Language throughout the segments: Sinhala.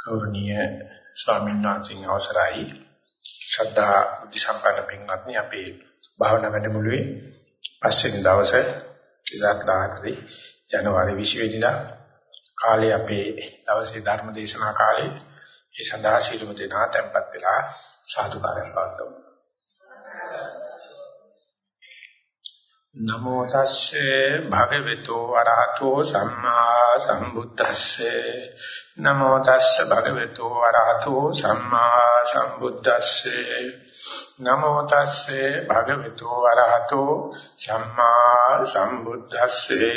ගෞරවනීය ස්වාමීන් වහන්සේගේ අවසරයි. ශ්‍රද්ධා බුද්ධ සම්පන්න පින්වත්නි අපේ භාවනා වැඩමුළුවේ පස්වෙනි දවසේ 2014 ජනවාරි 20 වෙනිදා කාලේ අපේ දවසේ ධර්ම දේශනා කාලේ ඒ සඳහා ශීලමු දෙනා tempත් වෙලා සාදුකාරයන් පවත්වමු. නමෝ තස්සේ භගවතු වරහතෝ සම්මා සම්බුද්දස්සේ නමෝ තස්සේ භගවතු වරහතෝ සම්මා සම්බුද්දස්සේ නමෝ තස්සේ භගවතු වරහතෝ සම්මා සම්බුද්දස්සේ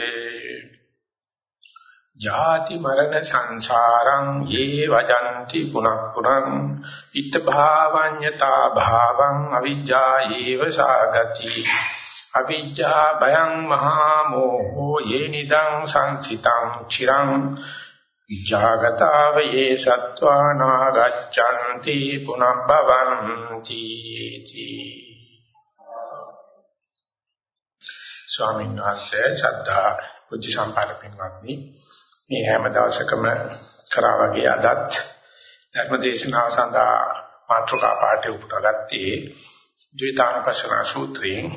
ජාති මරණ සංසාරං යේ වජಂತಿ පුනක් පුනං ඉත් භාවඤ්ඤතා භාවං අවිජ්ජා ඒව සාගති අවිජ්ජා භයං මහා මෝහෝ යේ නිදං සංසිතං චිරං ජාගතාව යේ සත්වානාගච්ඡanti පුනබ්බවಂತಿ ස්වාමීන් වහන්සේ ශ්‍රද්ධා බුද්ධ සම්පන්න පින්වත්නි මේ හැම දවසකම කරා වගේ අදත් ධර්ම දේශනාව සඳහා මාතෘකා පාඩේ උපුටාගත්තේ ද්විතාංකසන සූත්‍රයෙන්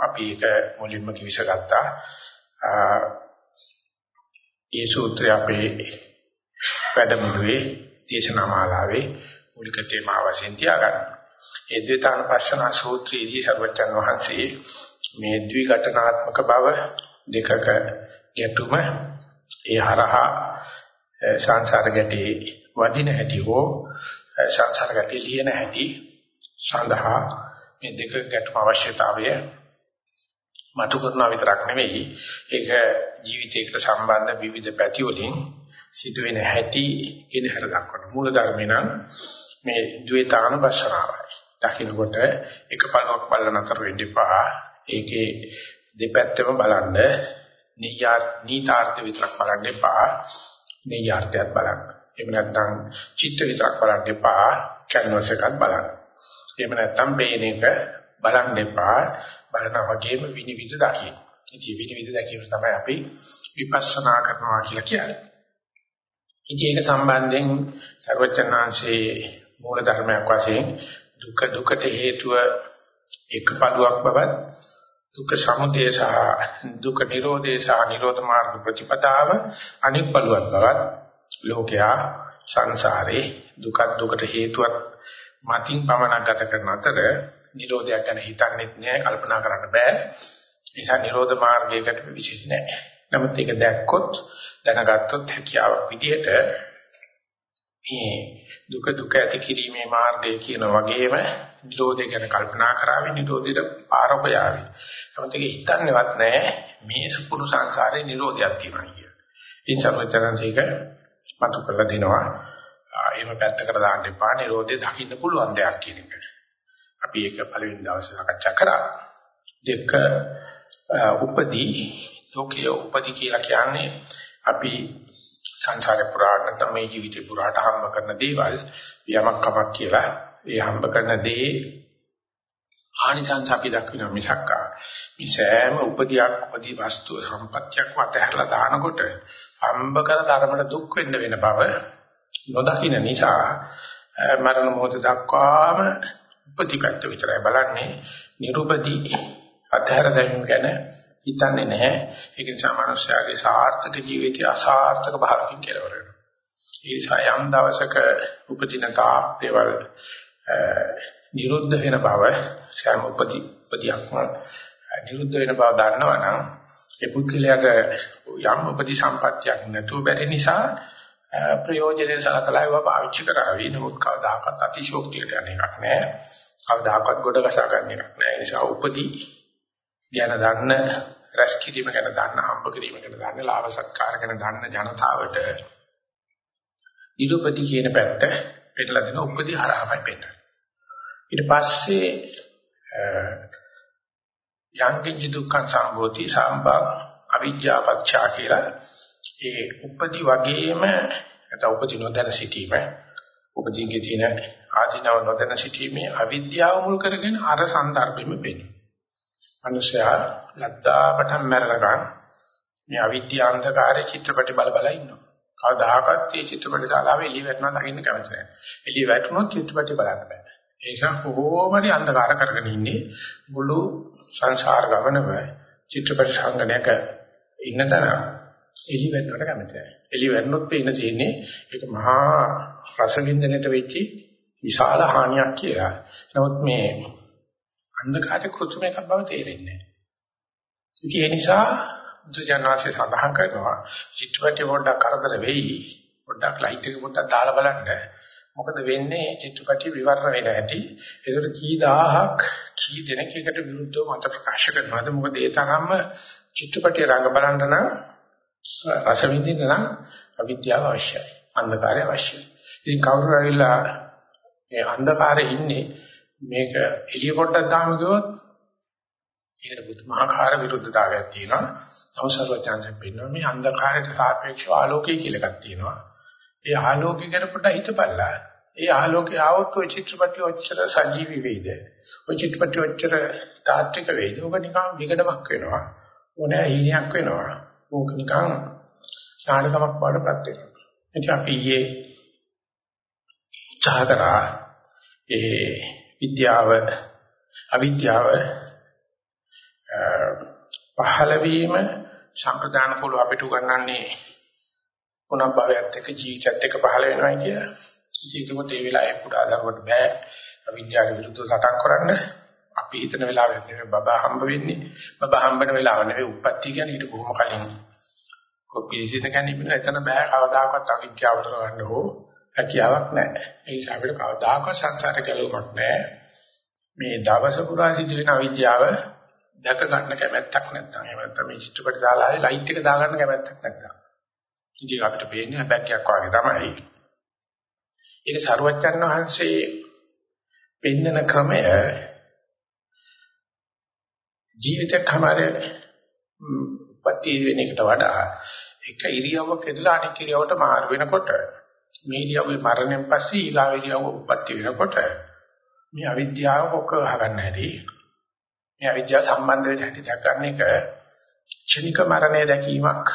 අපි ඒක මුලින්ම කිවිසගත්තා. ඒ සූත්‍රය අපේ වැඩමුළුවේ දේශනා මාලාවේ මූලික තේමාව වශයෙන් තියාගන්න. ඒ ද්විතාන පස්සන සූත්‍රයේදී සර්වචන් වහන්සේ මේ ද්විඝටනාත්මක බව දෙකක ගැටුම ඒ හරහා සංසාර ගැටේ වදින හැටි හෝ සංසාර ගැටේ ලියන හැටි සඳහා මේ දෙක ගැටුම අවශ්‍යතාවය මතු කරනවා විතරක් නෙවෙයි ඒක ජීවිතයකට සම්බන්ධ විවිධ පැති වලින් සිදුවෙන හැටි කියන හැර දක්වන මූල ධර්මේ නම් මේ ද්වේතානුපස්සනාවයි. දකින්නකොට එක පළවක් බලන අතර වෙන්න එපා. ඒකේ දෙපැත්තම බලන්න නියා නීතාර්ථ විතරක් බලන්න එපා. නියාර්ථයත් බලන්න. එහෙම නැත්නම් චිත්ත විතරක් බලන්න එපා. කැන්වස් එකත් බලන්න. එහෙම නැත්නම් පේන එක බලන්න එපා. බලනා වගේම විනිවිද දකින්න. ඉතින් විනිවිද දැකීම තමයි අපි විපස්සනා කරනවා කියලා කියන්නේ. ඉතින් ඒක සම්බන්ධයෙන් සර්වචනාංශයේ මූල ධර්මයක් වශයෙන් දුක දුකට හේතුව එක පළුවක් බවත් දුක සමුදය සහ දුක නිරෝධය සහ නිරෝධ මාර්ග ප්‍රතිපදාව අනිත් පළුවක් බවත් ලෝකයා සංසාරේ දුක දුකට හේතුවක් මතින් පමණක් ගත කරන අතර නිරෝධයක් ගැන හිතන්නෙත් නෑ කල්පනා කරන්න බෑ. ඒ නිසා නිරෝධ මාර්ගයකට විශේෂ නෑ. නමුත් ඒක දැක්කොත් දැනගත්තොත් හැකියාවක් විදිහට මේ දුක දුක ඇති කිරීමේ මාර්ගය කියන වගේම නිරෝධය ගැන කල්පනා කරાવી නිරෝධයට ආරෝපයාවි. නමුත් ඒක හිතන්නේවත් නෑ මේ සුපුරු සංසාරේ නිරෝධයක් තියෙනවා කියන. ඒ සර්වචනන්සේක මතු කරලා දෙනවා. එහෙම පැත්තකට දාන්න එපා නිරෝධය දකින්න පුළුවන් දෙයක් කියන එක. අපි ඒක පළවෙනි දවසේ සාකච්ඡා කරා. දෙක උපදී ලෝකයේ උපදී කියලා කියන්නේ අපි සංසාරේ පුරාට නැත්නම් මේ ජීවිතේ පුරාට හම්බ කරන දේවල් යමක් කමක් කියලා ඒ හම්බ කරන දේ ආනිසංස අපි දක්වන මිසක් මේ සෑම උපදියක් උපදී වස්තු සම්පත්‍යක් වතහැරලා දානකොට හම්බ කර ධර්මයට දුක් වෙන්න වෙන බව නොදකින්න නිසා මරණ මොහොත දක්වාම උපතිපත්ත විතරයි බලන්නේ. නිරුපදී අධහැර දැමීම ගැන හිතන්නේ නැහැ. ඒක නිසා මනුෂ්‍යයාගේ සාර්ථක ජීවිතය අසාර්ථක භාවකින් කෙලවර වෙනවා. ඒ නිසා යම් දවසක උපදින තාප්පේවල නිරුද්ධ වෙන බව සෑම උපති උපතියක්ම නිරුද්ධ වෙන බව දන්නවනම් ඒ පුද්ගලයාට යම් උපති සම්පත්තියක් නැතුව බැරි නිසා ප්‍රයෝජනෙට සලකලා ඒවා පාවිච්චි කරાવી. නමුත් කවදාකවත් අතිශෝක්තියට යන එකක් නෑ. කවදාකවත් ගොඩ ගසා ගන්න එකක් නෑ. ඒ නිසා උපදී ගැන දන්න රැස් කිරීම ගැන දන්න හම්බ කිරීම ගැන දන්න ලාභ සත්කාර ගැන දන්න ජනතාවට නිරූපති කියන පැත්ත පෙන්නලා දෙන උපදී හරහාමයි පෙන්නන්නේ ඊට පස්සේ යංකින්ච දුක්ඛ සම්භෝති සම්භව අවිජ්ජා පච්චා කියලා. ඒ උපදි වගේම නැත්නම් උපදි නොදැන සිටීම උපදීගේ තියෙන ආධිනව නොදැන සිටීමේ අවිද්‍යාව මුල් කරගෙන අර සන්දර්භෙම වෙන්නේ. මිනිසයා ලද්දාපට මැරලකන් මේ අවිද්‍යා අන්ධකාරයේ චිත්‍රපටි බල බල ඉන්නවා. කවදාකවත් මේ චිත්‍රපට ශාලාවේ එළිය වැටෙනවා දකින්න කැමති නැහැ. එළිය වැටුනොත් චිත්‍රපටි බලන්න බෑ. ඒ නිසා කොහොමද අන්ධකාර කරගෙන ඉන්නේ මුළු සංසාර ගමනම චිත්‍රපට සංගණයක ඉන්න තරම් එළි වෙන්නට කැමති නැහැ. එළි වෙන්නොත් පේන තියෙන්නේ ඒක මහා රසවින්දනයට වෙච්ච විශාල හානියක් කියලා. නමුත් මේ අන්ධකාර කෘත්‍රිමයක් බව තේරෙන්නේ නැහැ. ඒ නිසා බුදුජානනාංශය සඳහන් කරනවා චිත්‍රපටි පොඩ්ඩක් කරදර වෙයි. පොඩ්ඩක් ලයිට් එක පොඩ්ඩක් දාලා බලන්න. මොකද වෙන්නේ චිත්‍රපටි විවරණ වෙන හැටි. ඒකට කී දහහක් කී දෙනෙක් එකට විරුද්ධව මත ප්‍රකාශ කරනවාද? මොකද ඒ තරම්ම චිත්‍රපටි රඟ බලන්න නම් රස විඳින්න නම් අවිද්‍යාව අවශ්‍යයි. අන්ධකාරය අවශ්‍යයි. ඉතින් කවුරු ඇවිල්ලා මේ අන්ධකාරයේ ඉන්නේ මේක එළිය පොඩ්ඩක් දාම ගියොත් ඒකට බුදුමහාකාර විරුද්ධතාවයක් තියෙනවා. අවසරවචාන්සෙන් පෙන්නනවා මේ අන්ධකාරයට සාපේක්ෂව ආලෝකය කියලා එකක් තියෙනවා. ඒ ආලෝකය ගැන පොඩ්ඩක් හිතපල්ලා. ඒ ආලෝකය આવොත් ඔය චිත්‍රපටි ඔච්චර සජීවී වෙයිද? ඔය චිත්‍රපටි ඔච්චර තාත්වික වෙයිද? ඔබ නිකන් විගඩමක් වෙනවා. ඕනෑ හීනයක් වෙනවා. ඕක නිකන් ඥානකමක් වඩපත් වෙනවා. එතකොට අපි ඊයේ උත්සාහ කරා ඒ විද්‍යාව අවිද්‍යාව පහළ වීම සම්ප්‍රදාන කුල අපිට උගන්වන්නේ මොනක් භවයත් එක්ක ජීවිතයත් එක්ක පහළ වෙනවා කියලා. ජීවිතෙත් ඒ වෙලාවේ පුඩා දරුවට බෑ අවිද්‍යාවට විරුද්ධව සටන් කරන්න. අපි හිතන වෙලාවෙත් නෙමෙයි බබා හම්බ වෙන්නේ. බබා හම්බෙන වෙලාව නෙමෙයි උප්පත්ති කියන්නේ ඊට කොහොම කලින් කොපිසිත කියන්නේ එතන බෑ කවදාකවත් අවිද්‍යාවට ගන්න හෝ හැකියාවක් නැහැ. ඒ නිසා අපිට කවදාකවත් සංසාර ගැලවීමක් නැහැ. මේ දවස පුරා සිදු වෙන අවිද්‍යාව දැක ගන්න කැමැත්තක් නැත්නම් එහෙම නැත්නම් මේ චිත්‍රපට දාලාවේ ලයිට් එක දාගන්න කැමැත්තක් නැත්නම්. ඉතින් අපිට පේන්නේ හැබැක්යක් වගේ තමයි. ඒක සරුවච්චන් වහන්සේ පෙන්නන ක්‍රමය ජීවිත කමාරේ පටි වෙන එකට වඩා එක ඉරියව්වක ඉඳලා අනෙක් ඉරියව්වට මාරු වෙනකොට මේ ඉරියව්වේ මරණයෙන් පස්සේ ඊගාව ඉරියව්ව උප්පත්ති වෙනකොට මේ අවිද්‍යාව කොක වහගන්න හැටි මේ අවිද්‍යාව සම්බන්ධ වෙන හැටි දක්වන්න එක ක්ෂණික මරණය දැකීමක්.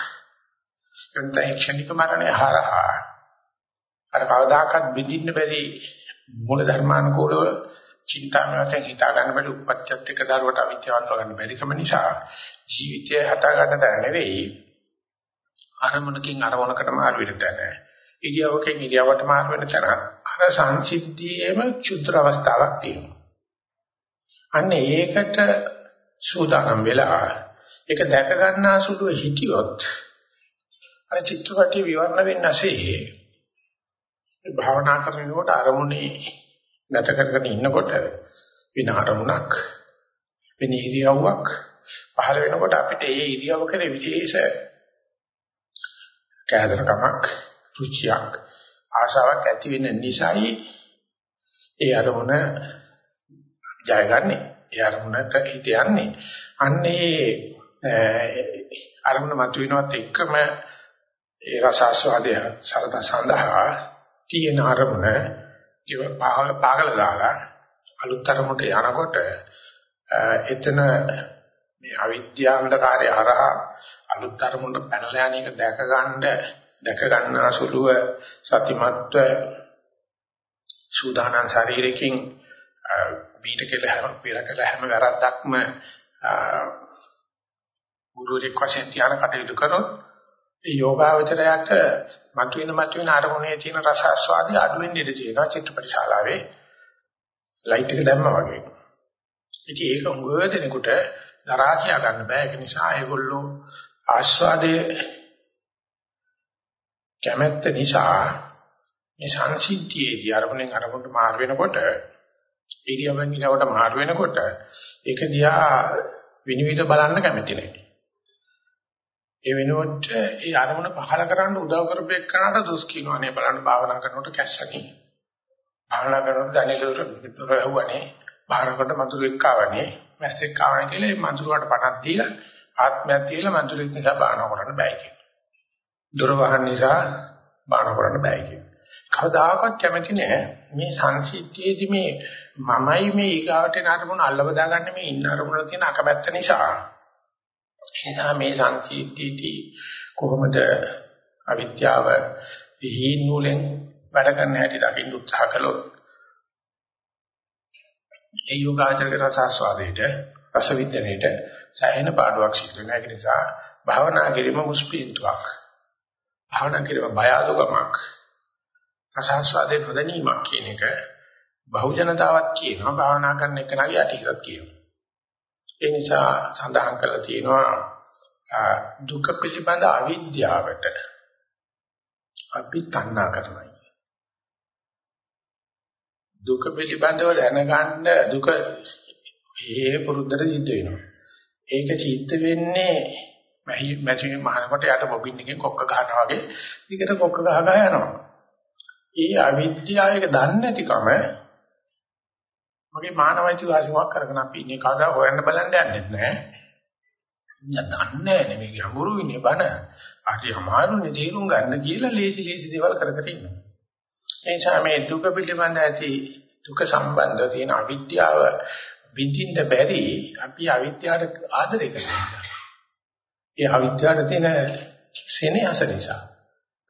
එතන ක්ෂණික මරණය හරහා අර කවදාකවත් බෙදින්න බැරි මූල ධර්මානුකූලව චින්තාමය වශයෙන් හිතා ගන්න බැරි උපත්‍යත් එක්ක දරුවට අවිද්‍යාවත් ගන්න බැරිකම නිසා ජීවිතය හදා ගන්න තැන නෙවෙයි අරමුණකින් අරමුණකට මාරු වෙන තැන. ඉරියව්වකින් ඉරියව්වට මාරු වෙන තැන අර සංසිද්ධියේම චුත්‍ර අවස්ථාවක් තියෙනවා. අන්න ඒකට සූදානම් වෙලා ඒක දැක ගන්නා සුළුව හිටියොත් අර චිත්‍රපටි විවරණ වෙන්නසේ භාවනා කරනකොට අරමුණේ නැත කරගෙන ඉන්නකොට වෙන අරමුණක් වෙන ඉරියව්වක් පහළ වෙනකොට අපිට ඒ ඉරියව්ව කෙරේ විශේෂ කෑදරකමක් රුචියක් ආශාවක් ඇති වෙන නිසායි ඒ අරමුණ ජයගන්නේ ඒ අරමුණට හිත යන්නේ. අන්නේ අරමුණ මතුවෙනවත් එක්කම ඒ රසාස්වාදය සරද සඳහා තියෙන අරමුණ ඉව පාගල පාගල දාලා අලුත් අරමුණට යනකොට එතන මේ අවිද්‍යාන්තකාරය හරහා අලුත් අරමුණට පැනලා යන එක දැක ගන්න දැක ගන්නා සුළුව සතිමත්ව සූදානම් ශරීරකින් බීට කියලා හැම පෙර කළ හැම වැරද්දක්ම ගුරුරෙක් වශයෙන් තියාන කටයුතු කරොත් ඒ යෝගාවචරයට මතුවෙන මතුවෙන අරමුණේ තියෙන රස ආස්වාදය අඩු වෙන්න ඉඩ තියෙනවා චිත්‍රපට ශාලාවේ ලයිට් එක දැම්මා වගේ. ඉතින් ඒක උගව දෙනකොට දරා කියා ගන්න බෑ ඒක නිසා ඒගොල්ලෝ ආස්වාදයේ කැමැත්ත නිසා මේ සංසිද්ධියේදී අරමුණෙන් අරමුණට මාර වෙනකොට ඉරියවෙන් ඉරවට මාර වෙනකොට ඒක දිහා විනිවිද බලන්න කැමති නැහැ. ඒ වෙනුවට ඒ අරමුණ පහල කරන්න උදව් කරපෙක් කරනට දොස් කියනවා නේ බලන්න භාවනා කරනකොට කැස්සකින්. භාවනා කරනකොට දැනෙලුර විතර ඇහුවනේ භාවනකට මතුරුෙක් ආවනේ මැස්සෙක් ආවනේ කියලා ඒ මතුරුවට පටන් දීලා ආත්මයක් තියලා මතුරුෙක් නිසා භාවනා කරන්න බෑ කියලා. දොර වහන්න නිසා භාවනා කරන්න බෑ කියනවා. කවදාකවත් කැමති නෑ මේ සංසිද්ධියේදී මේ මමයි මේ ඊගාවට යන අරමුණ අල්ලවදා ගන්න මේ ඉන්න අරමුණ තියෙන අකමැත්ත නිසා එනිසා මේ සංසිද්ධියදී කොහොමද අවිද්‍යාව විහිින් නූලෙන් වැඩ කරන හැටි දකින්න උත්සාහ කළොත් ඒ යෝගාචරක රසාස්වාදයට රස විද්‍යාවට සෑහෙන පාඩුවක් සිදු වෙනවා. ඒ නිසා භාවනා කිරීම මුස්පීන්තුවක්. භාවනා කිරීම බය අඩුකමක්. රසාස්වාදේ නොදැනීමක් කියන එක බහුජනතාවක් කියනවා භාවනා කරන එක නගේ යටිහිරක් කියනවා. ඒ නිසා සඳහන් කරලා තියෙනවා දුක පිළිබඳ අවිද්‍යාවට අපි තණ්හා කරනවා. දුක පිළිබඳව දැනගන්න දුක ඒ පුරුද්දට සිද්ධ වෙනවා. ඒක සිද්ධ වෙන්නේ මැහි මැචින් මහනකොට යට බොබින් එකෙන් කොක්ක ගහනවා වගේ දිගට කොක්ක ගහ ගහ යනවා. ඒ අවිද්‍යාව එක දන්නේ නැතිකම මගේ මානවයිති වාසියක් කරගෙන අපි ඉන්නේ කවදා හොයන්න බලන්න යන්නේ නැහැ. ഞാൻ දන්නේ නැහැ මේ ගැඹුරු ඉන්නේ බන. අටි අමාරුනේ තේරුම් ගන්න කියලා ලේසි ලේසි දේවල් කර කර ඉන්නවා. ඒ නිසා මේ දුක පිළිබඳ ඇති දුක සම්බන්ධ තියෙන අවිද්‍යාව විඳින්න බැරි අපි අවිද්‍යාවට ආදරය කරනවා. ඒ අවිද්‍යාවට තියෙන සෙනෙහස නිසා.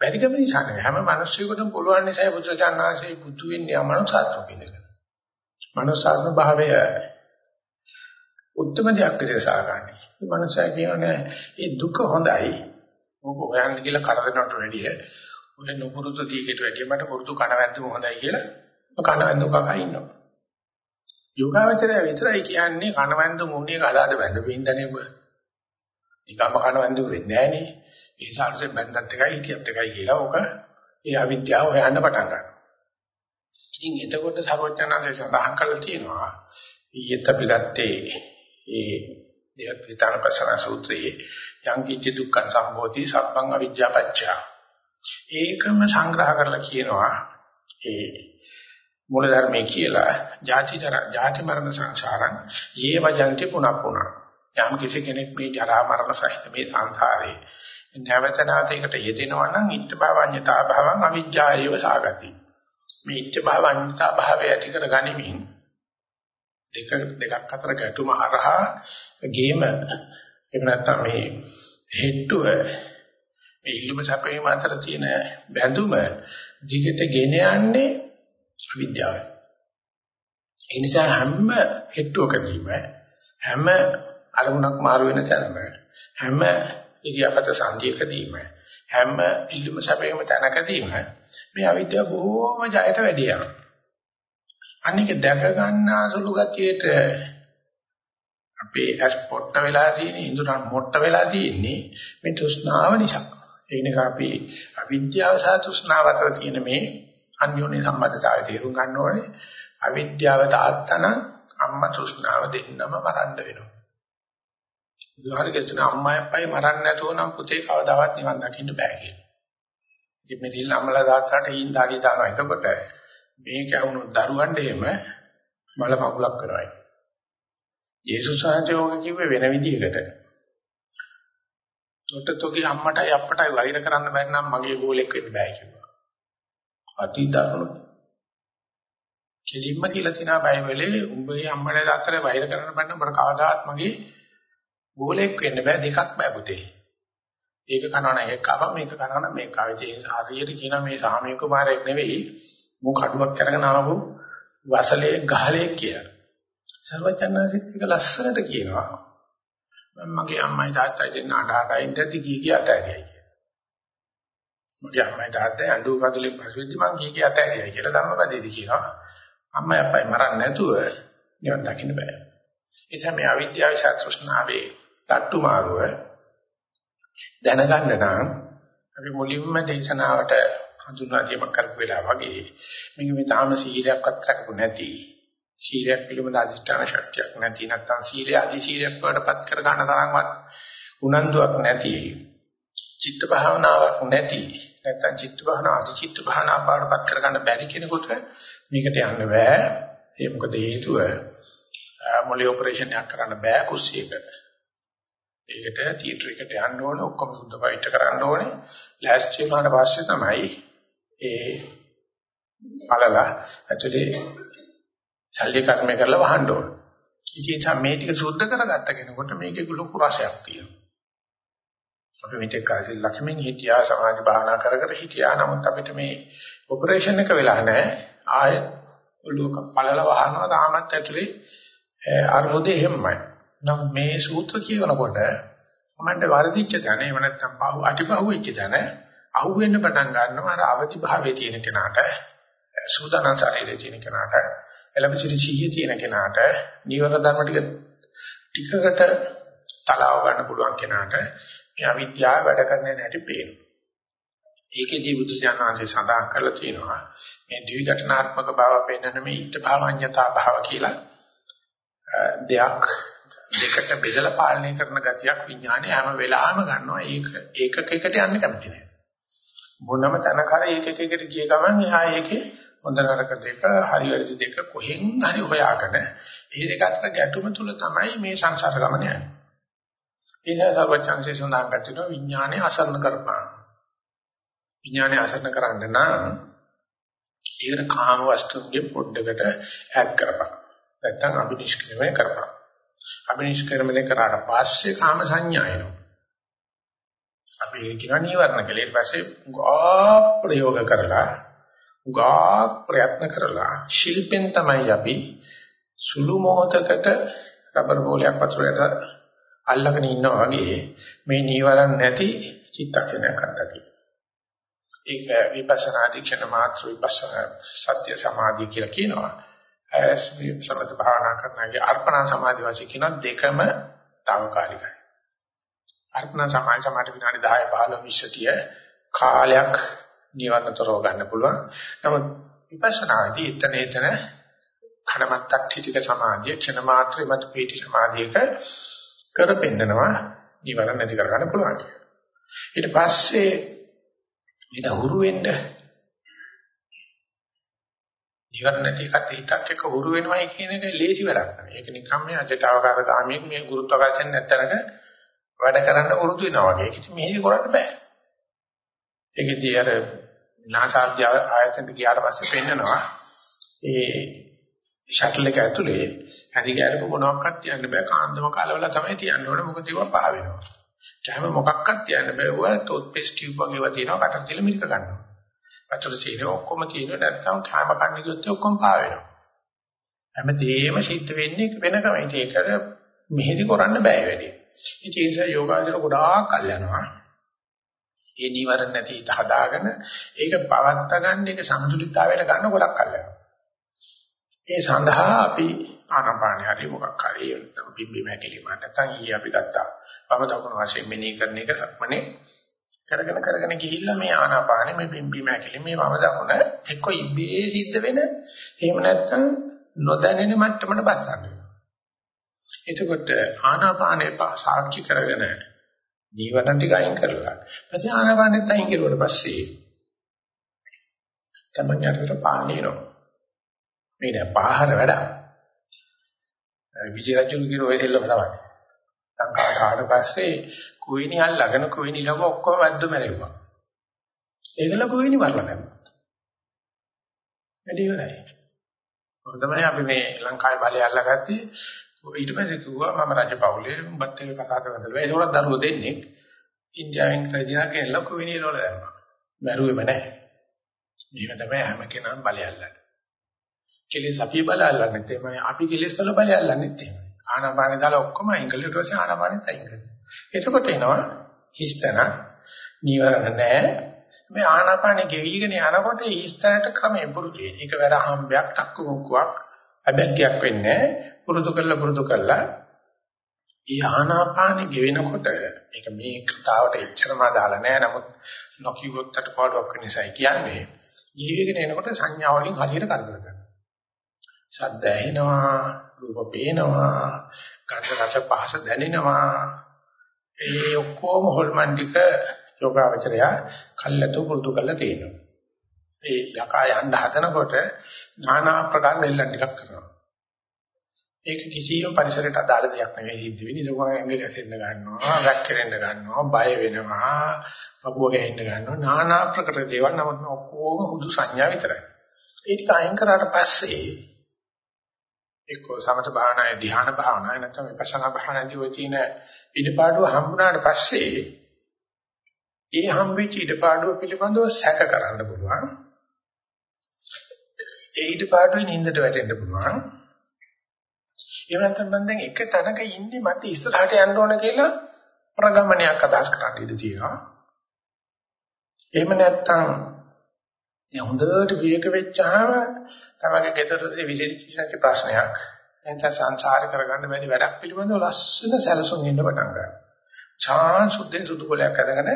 බැරිකම නිසා නෙවෙයි හැම මිනිස්සුෙකුටම පුළුවන් නිසා බුදුචානන්සේ බුදු වෙන්නේ අමනුසාත්ව කෙනෙක්. මනුසාත්ම භාවය උත්තරම දෙයක් විදිහට සාකන්නේ. මේ මනුස්සයා කියන්නේ මේ දුක හොඳයි. ඕක හොයන්න කියලා කරදරනට වැඩිය ඔය නුපුරුදු තීකට වැඩිය මට පුරුදු කණවැද්දම හොඳයි කියලා කණවැද්ද කකා ඉන්නවා. යෝගාවචරය විතරයි කියන්නේ කණවැද්ද මුන්නේ කලාද බැඳ බින්දනේ ඔබ. නිකම්ම කණවැද්ද වෙන්නේ නැහනේ. ඒ සාරයෙන් බැඳත් එකයි හිටියත් එකයි කියලා ඕක ඒ අවිද්‍යාව හොයන්න පටන් ගන්නවා. ඉතින් එතකොට සර්වඥාන්සේ සඳහන් කළා තියෙනවා ඊයත් අපි ගත්තේ ඒ දෙයක් විතර පසන සූත්‍රයේ යම් කිච්ච දුක්ඛ සම්භෝති සබ්බං අවිජ්ජාපච්චය. ඒකම සංග්‍රහ කරලා කියනවා ඒ මූල ධර්මයේ කියලා ජාති ජාති මරණ සංසාරං යේ වජන්ති පුනප්පුන. යම් කිසි කෙනෙක් මේ ජරා මරණ සහිත මේ සංසාරේ නැවත නැවතයකට යෙදෙනවා නම් ඉත්ත භවඤ්ඤතා භවං අවිජ්ජායව සාගති. මේ ඉච්ඡ භවන්තා භාවය ඇති කර ගනිමින් දෙක දෙකක් අතර ගැටුම හරහා ගේම එහෙම නැත්නම් මේ හෙට්ටුව මේ ඉල්ලුම සැපීම අතර තියෙන බැඳුම දිගට ගෙන යන්නේ විද්‍යාවයි. ඒ නිසා හැම හෙට්ටුවකදීම හැම අරමුණක් මාරු වෙන තැනම හැම ඉරියාපත සංධියකදීම හැම ඉල්ලුම සැපේම තැනකදීම මේ අවිද්‍යාව බොහෝම ජයට වැඩි යනවා. අනික දැක ගන්නා සුළු ගතියට අපේ ඇස් පොට්ට වෙලා තියෙන ඉඳුරන් මොට්ට වෙලා තියෙන්නේ මේ තෘෂ්ණාව නිසා. ඒ නිසා අපි අවිද්‍යාව සහ තෘෂ්ණාව අතර තියෙන මේ අන්‍යෝන්‍ය සම්බන්ධතාවය තේරුම් ගන්න ඕනේ. අවිද්‍යාව තාත්තන අම්මා තෘෂ්ණාව දෙන්නම මරන්න වෙනවා. උදාහරණයක් අම්මයි අප්පයි මරන්නේ නැතුව නම් පුතේ කවදාවත් නිවන් දකින්න බෑ කියලා. ඉතින් මේ දිල් අම්මලා දාත්තට හින් දාගී දානවා. එතකොට මේක වුණු දරුවන්ට එහෙම මල මකුලක් කරවයි. යේසුස් වහන්සේ ඕක කිව්වේ වෙන විදිහකට. තොටතෝගේ අම්මටයි අප්පටයි වෛර කරන්න බැරි නම් මගේ ගෝලෙක් වෙන්න බෑ කිව්වා. අති දරුණු. කෙලින්ම කියලා තිනා බයිබලේ උඹේ අම්මට අතර වෛර කරන්න බෑ නම් මට කවදාවත් මගේ ගෝලෙක් වෙන්න බෑ දෙකක් බෑ පුතේ. ඒක කනවන එක කව මේක කනවන මේක කව. ඒ හරියට කියන මේ සාමීය කුමාරයෙක් නෙවෙයි මු කඩුවක් කරගෙන ආපු වසලේ ගහලේ කියලා. සර්වචන්නාසිට එක ලස්සනට කියනවා. මම මගේ අම්මයි තාත්තයි දෙන්න අඬා ඉඳි ගිය ගිය අතෑරියයි කියලා. මගේ අම්මයි තාත්තයි අඬු කඳුලෙන් පසුවෙද්දි මං ගිය ගිය අතෑරියයි කියලා ධම්මපදයේදී කියනවා. අම්මයි අප්පයි මරන්නේ නැතුව නිවන් දකින්න බෑ. ඒ නිසා මේ අවිද්‍යාව සත්‍ෘෂ්ණාවේ තට්ටු මාරුව දැනගන්න නම් අපි මුලින්ම දේශනාවට හඳුනා දීමක් කරපු වෙලාව වගේ මේක මේ තාම සීලයක්වත් රැකපු නැති සීලයක් පිළිබඳ අධිෂ්ඨාන ශක්තියක් නැති නැත්නම් සීලය අධි සීලයක් වඩපත් කර ගන්න තරම්වත් උනන්දුවක් නැති චිත්ත භාවනාවක් නැති නැත්නම් චිත්ත භාවනාව අධි චිත්ත භාවනාව වඩපත් කර ගන්න බැරි කෙනෙකුට මේකට යන්න බෑ. ඒ මොකද හේතුව මොලේ ඔපරේෂන් එකක් කරන්න බෑ කුස්සියකට. ඒකට තියටර් එකට යන්න ඕනේ ඔක්කොම සුද්ධ ෆයිට් කරන්න ඕනේ ලෑස්ති වුණාට පස්සේ තමයි ඒ පළලා ඇතුලේ ශල්‍ය කර්මය කරලා වහන්න ඕනේ ඉතින් මේ ටික සුද්ධ කරගත්ත කෙනෙකුට මේකේ ලොකු රසයක් තියෙනවා අපි මෙතෙක් කාසිල් ලක්ෂමින් හිටියා සමාධි භාවනා කර කර හිටියා. නමුත් අපිට මේ ඔපරේෂන් එක වෙලා නැහැ. ආය ඔළුවක පළල වහනවා තාමත් ඇතුලේ අරුමුදේ එහෙමයි. නම් මේ සූත්‍ර කියනකොට මමන්ට වර්ධිච්ච තැන එහෙම නැත්නම් පහු අටිපහුවෙච්ච තැන අහුවෙන්න පටන් ගන්නවා අර අවදි භාවයේ තියෙන කෙනාට සූදානම් ශරීරයේ තියෙන කෙනාට එළඹසිරි සිහියේ තියෙන කෙනාට නීවර ධර්ම ටික ටිකකට තලාව ගන්න පුළුවන් කෙනාට මේ අවිද්‍යාව වැඩ කරන්නේ නැටි පේනවා. ඒකෙදී බුදු දානංශය සඳහන් කරලා තියෙනවා මේ ද්විඝටනාත්මක බව පෙන්වන මේ ඊට භාවඤ්ඤතා භාව කියලා දෙයක් දෙකට බෙදලා පාලනය කරන ගතියක් විඥානය හැම වෙලාවෙම ගන්නවා ඒක ඒකකයකට යන්න කැමති නැහැ මොනම තැන කර ඒකකයකට ගිය ගමන් එහා ඒකේ හොඳ නරක දෙක හරි වැරදි දෙක කොහෙන් හරි හොයාගෙන මේ දෙක අතර ගැටුම තුල තමයි මේ සංසාර ගමන යන්නේ ඒ නිසා සර්වඥාන්සේ සඳහන් කරනවා විඥානය අසරණ කරපා. විඥානය අසරණ කරන්න නම් ඒකට කාම වස්තුන්ගේ පොඩ්ඩකට ඈඩ් කරපන්. නැත්තම් අභිනිෂ්ක්‍රමණය කරපන්. අභිනිෂ්ක්‍රමණය කරාට පස්සේ කාම සංඥා එනවා. අපි කියනවා නීවරණ කියලා. ඊට පස්සේ ගා ප්‍රයෝග කරලා ගා ප්‍රයත්න කරලා ශිල්පෙන් තමයි අපි සුළු මොහතකට රබර් බෝලයක් වතුරට අල්ලගෙන ඉන්නවා වගේ මේ නීවරණ නැති චිත්තක්ෂණයක් අත්දකි. ඒක විපස්සනා දීක්ෂණ මාත්‍ර විපස්සනා සත්‍ය සමාධිය කියලා කියනවා. සමත භාවනා කරනගේ අර්පණ සමාධි වශයෙන් කියන දෙකම తాවකාලිකයි. අර්පණ සමාධි සමාධි විනාඩි 10 15 20 කාලයක් නිවනතරව ගන්න පුළුවන්. නමුත් විපස්සනාදී එතන එතන කණමත්තක් ඨිතික සමාධිය ක්ෂණ මාත්‍රේ මත පීටි සමාධියක කරපෙන්නනවා නිවන නැති කරගන්න පුළුවන් කියලා. ඊට පස්සේ ඊට හුරු වෙන්න නිවන නැති එකට හිතක් එක්ක හුරු වෙනවයි කියන එක ලේසි වැඩක් නෙවෙයි. ඒක නිකම් මේ අජටවකාර ගාමියෙක් මේ ගුරුත්වාකර්ෂණ නැත්තනක වැඩ කරන්න උරුදු වෙනවා වගේ. ඒක ඉතින් මෙහෙදි කරන්න බෑ. ඒකදී අර නාසාද්‍ය ආයතනට ගියාට පස්සේ පෙන්නනවා ඒ ෂටල් එක ඇතුලේ හරි ගෑරපු මොනවාක්වත් තියන්න බෑ කාන්දම කාලවල තමයි තියන්න ඕනේ මොකද ඒවා පා වෙනවා. කැම මොකක්වත් තියන්න බෑ ඔය ටෝත් පේස්ට් ටියුබ් වගේ ඒවා තියෙනවා කට තියලා මිරික ගන්නවා. වතුර තියෙන ඔක්කොම තියෙන නැත්නම් කැම කන්න ගියොත් ඔක්කොම පා වෙනවා. හැමදේම සිද්ධ වෙන්නේ වෙනකම. ඒකට මෙහෙදි කරන්න බෑ වැඩි. ඉතින් ඒ නිසා යෝගාචර ගොඩාක් කල් යනවා. ඒ නිවරණ නැති හිත හදාගෙන ඒක පවත්ත ගන්න ඒක සමතුලිතතාවයට ගන්න ගොඩක් කල් යනවා. ඒ සඳහා අපි ආනාපානය හරි මොකක් හරි නැත්නම් බිම්බි මැකිලිම නැත්නම් ඊ අපි ගත්තා. වම දකුණු වශයෙන් මෙනෙහි කරන එක සක්මනේ කරගෙන කරගෙන ගිහිල්ලා මේ ආනාපානෙ මේ බිම්බි මැකිලි මේ වම දකුණ එක්ක ඉබේ සිද්ධ වෙන එහෙම නැත්නම් නොදැනෙන මට්ටමට බස්සන්න වෙනවා. එතකොට ආනාපානේ සාක්ෂි කරගෙන ජීවන ටික අයින් කරලා ඊපස්සේ ආනාපානෙත් අයින් කරුවට පස්සේ තමයි යටට පාන්නේ මේ නෑ පාහර වැඩ. විජය රජුගේ කිරෝ ඒ දෙල්ලම තමයි. ලංකාවට ආවට පස්සේ කුයිනි අල්ලගෙන කුයිනි ලව ඔක්කොම වැද්දු මැරෙව්වා. ඒකල කුයිනි මරලා දැම්මා. වැඩි ඉවරයි. ඔය තමයි අපි මේ ලංකාවේ බලය අල්ලගත්තේ. ඊට පස්සේ කිව්වා මම රජපෞලේ උඹත් එක්ක කතා කරලා ඒකවල දරුවෝ දෙන්නේ ඉන්දියාවෙන් රජිනා කියලා කුයිනි වල දැම්මා. මැරුවේම නැහැ. මේක තමයි හැම කෙනාම බලය අල්ලන්නේ. කෙලෙස් අපි බල අල්ලන්නේ එහෙමයි. අපි කෙලෙස් වල බල අල්ලන්නේ එහෙමයි. ආනාපානෙ දාලා ඔක්කොම අයින් කළා ඊට පස්සේ ආනාපානෙත් අයින් කරනවා. එතකොට එනවා හිස්තන නීවරණ නැහැ. මේ ආනාපානෙ ගෙවිගෙන යනකොට හිස්තනට ක්‍රමයෙන් පුරුදු වෙන. ඒක වැඩ හම්බයක් ටක්කු මුක්කුවක් අබැක්කයක් වෙන්නේ පුරුදු කරලා පුරුදු කරලා ඒ ආනාපානෙ ගෙවෙනකොට මේක මේ කතාවට එච්චරම අදාළ නැහැ. නමුත් නොකියුවොත් අටපාඩුවක් වෙන නිසා කියන්නේ. ජීවිතේ එනකොට සංඥා වලින් හරියට කරදර කරනවා. ශබ්ද ඇහෙනවා, රූප පේනවා, ගන්ධ රස පහස දැනෙනවා. ඒ ඔක්කොම හොල්මන් ටික යෝගාවචරය කල්ලාතු පුරුදු කරලා තියෙනවා. ඒ යකා යන්න හදනකොට নানা ආකාර දෙල්ලන් ටිකක් කරනවා. ඒක කිසියම් පරිසරයට අදාළ දෙයක් නෙවෙයි සිද්ධ වෙන්නේ. ඒක ඇඟ ගැසෙන්න ගන්නවා, වැක්කිරෙන්න ගන්නවා, බය වෙනවා, පපුව ගැහෙන්න ගන්නවා. নানা ආකාර දේවල් නමුත් ඔක්කොම හුදු සංඥා විතරයි. ඒ ටික අයින් කරාට පස්සේ එක්ක සමත භාවනාවේ ධ්‍යාන භාවනාවේ නැත්නම් විපස්සනා භාවනාවේ ඔය තියෙන ඉදපාඩුව හම්බුනාට පස්සේ ඒ හම්බෙච්ච ඉඩපාඩුව පිළිබඳව සැක කරන්න පුළුවන්. ඒ ඉඩපාඩුවේ නින්දට වැටෙන්න පුළුවන්. ඒ වෙනතම මම දැන් එක තැනක ඉන්නේ මට ඉස්සරහට යන්න ඕන කියලා ප්‍රගමනයක් අදහස් කරන්න ඉඩ තියෙනවා. එහෙම නැත්නම් හොඳට විවේක වෙච්චාම තමයි ගෙදරදී විසිරිච්ච නැති ප්‍රශ්නයක් එතන සංසාරේ කරගන්න බැරි වැඩක් පිළිබඳව ලස්සන සැලසුම් ඉන්න පටන් ගන්නවා. ඡාන් සුද්ධෙන් සුදු කොලයක් අරගෙන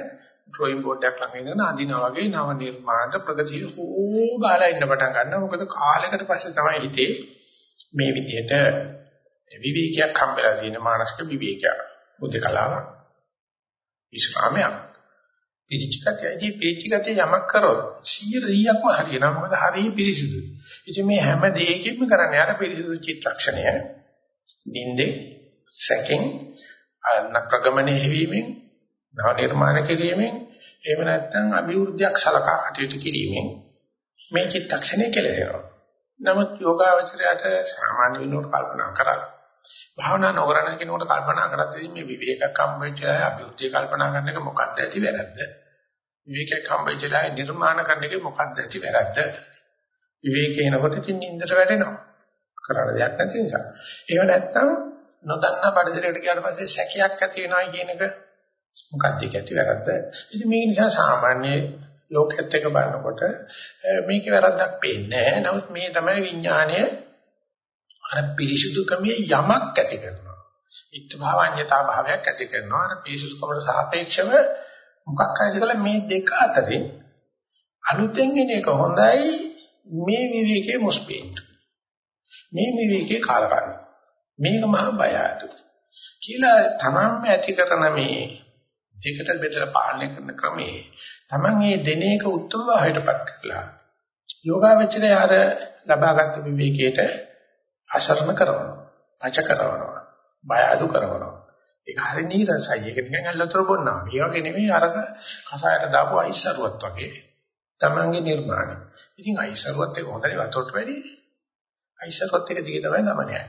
ඩ්‍රොයිං බෝඩ් එකක් ළඟ ඉඳගෙන අඳිනා වගේ නව නිර්මාණ ප්‍රගතිය හොබාලා ඉන්න පටන් ගන්නවා. මොකද කාලයකට පස්සේ තමයි හිතේ මේ විදිහට විවේකයක් හම්බෙලා තියෙන මානසික විවේකයක්. බුද්ධකලාවක්. විශ්‍රාමයක්. පිළිචිකතියයි පිළිචිකතිය යමක් කරොත් 100%ක්ම හරියනවා. මොකද හරිය පිරිසිදුයි. ඉතින් මේ හැම දෙයකින්ම කරන්නේ අර පිරිසිදු චිත්තක්ෂණය. නිින්දේ සැකෙන් ප්‍රගමනයේ හැවීමෙන් නව නිර්මාණ කිරීමෙන් එහෙම නැත්නම් අභිවෘද්ධියක් සලකා කටයුතු කිරීමෙන් මේ චිත්තක්ෂණය කෙලෙනවා. නමුත් යෝගාවචරයට සාමාන්‍ය විනෝඩ කල්පනා කරලා භාවනා නොකරන කෙනෙකුට කල්පනා කරත් මේ විවේකයක් හම්බෙච්චලා අභිවෘද්ධිය කල්පනා කරන එක මොකක්ද ඇති වැරද්ද? විවේකයක් හම්බෙච්චලා නිර්මාණ කරන එක මොකක්ද ඇති වැරද්ද? විවේකේ එනකොට ඉතින් නින්දට වැටෙනවා. කරන්න දෙයක් නැති නිසා. ඒව නැත්තම් නොදන්නා පරිසරයකට ගියාට පස්සේ සැකයක් ඇති වෙනවා කියන එක මොකක්ද ඒක ඇති වැරද්ද? ඉතින් මේක නිසා සාමාන්‍ය ලෝකෙත් එක බලනකොට මේකේ වැරද්දක් පේන්නේ නැහැ. නමුත් මේ තමයි විඥාණය අර පිරිසුදුකමේ යමක් ඇති කරනවා. ඉත්භාවඤ්‍යතා භාවයක් ඇති කරනවා. අර පිරිසුදුකමට සාපේක්ෂව මොකක් හරි කියලා මේ දෙක අතරින් අලුතෙන් එන එක හොඳයි මේ විවේකයේ මුස්පේන්තු. මේ විවේකයේ කාලකරණ. මේක මහා බය අඩු. කියලා තමන්ම ඇති කරන මේ දෙකට බෙදලා පාලනය කරන ක්‍රමේ තමන් මේ දෙන එක උත්තර භාවයටපත් කරලා යෝගාවචරය අර ලබාගත් විවේකයට අශරණ කරනවා. පච කරනවා. බය අඩු කරනවා. ඒක හරිය නීරසයි. ඒක නිකන් අල්ලතර බොන්නවා. මේ වගේ නෙමෙයි අරක කසායට දාපු අයිසරුවත් වගේ. තමන්ගේ නිර්මාණය. ඉතින් අයිසරුවත් එක හොඳයි වතොට වැඩි. අයිසරුවත් එක දිගේ තමයි ගමන යන්නේ.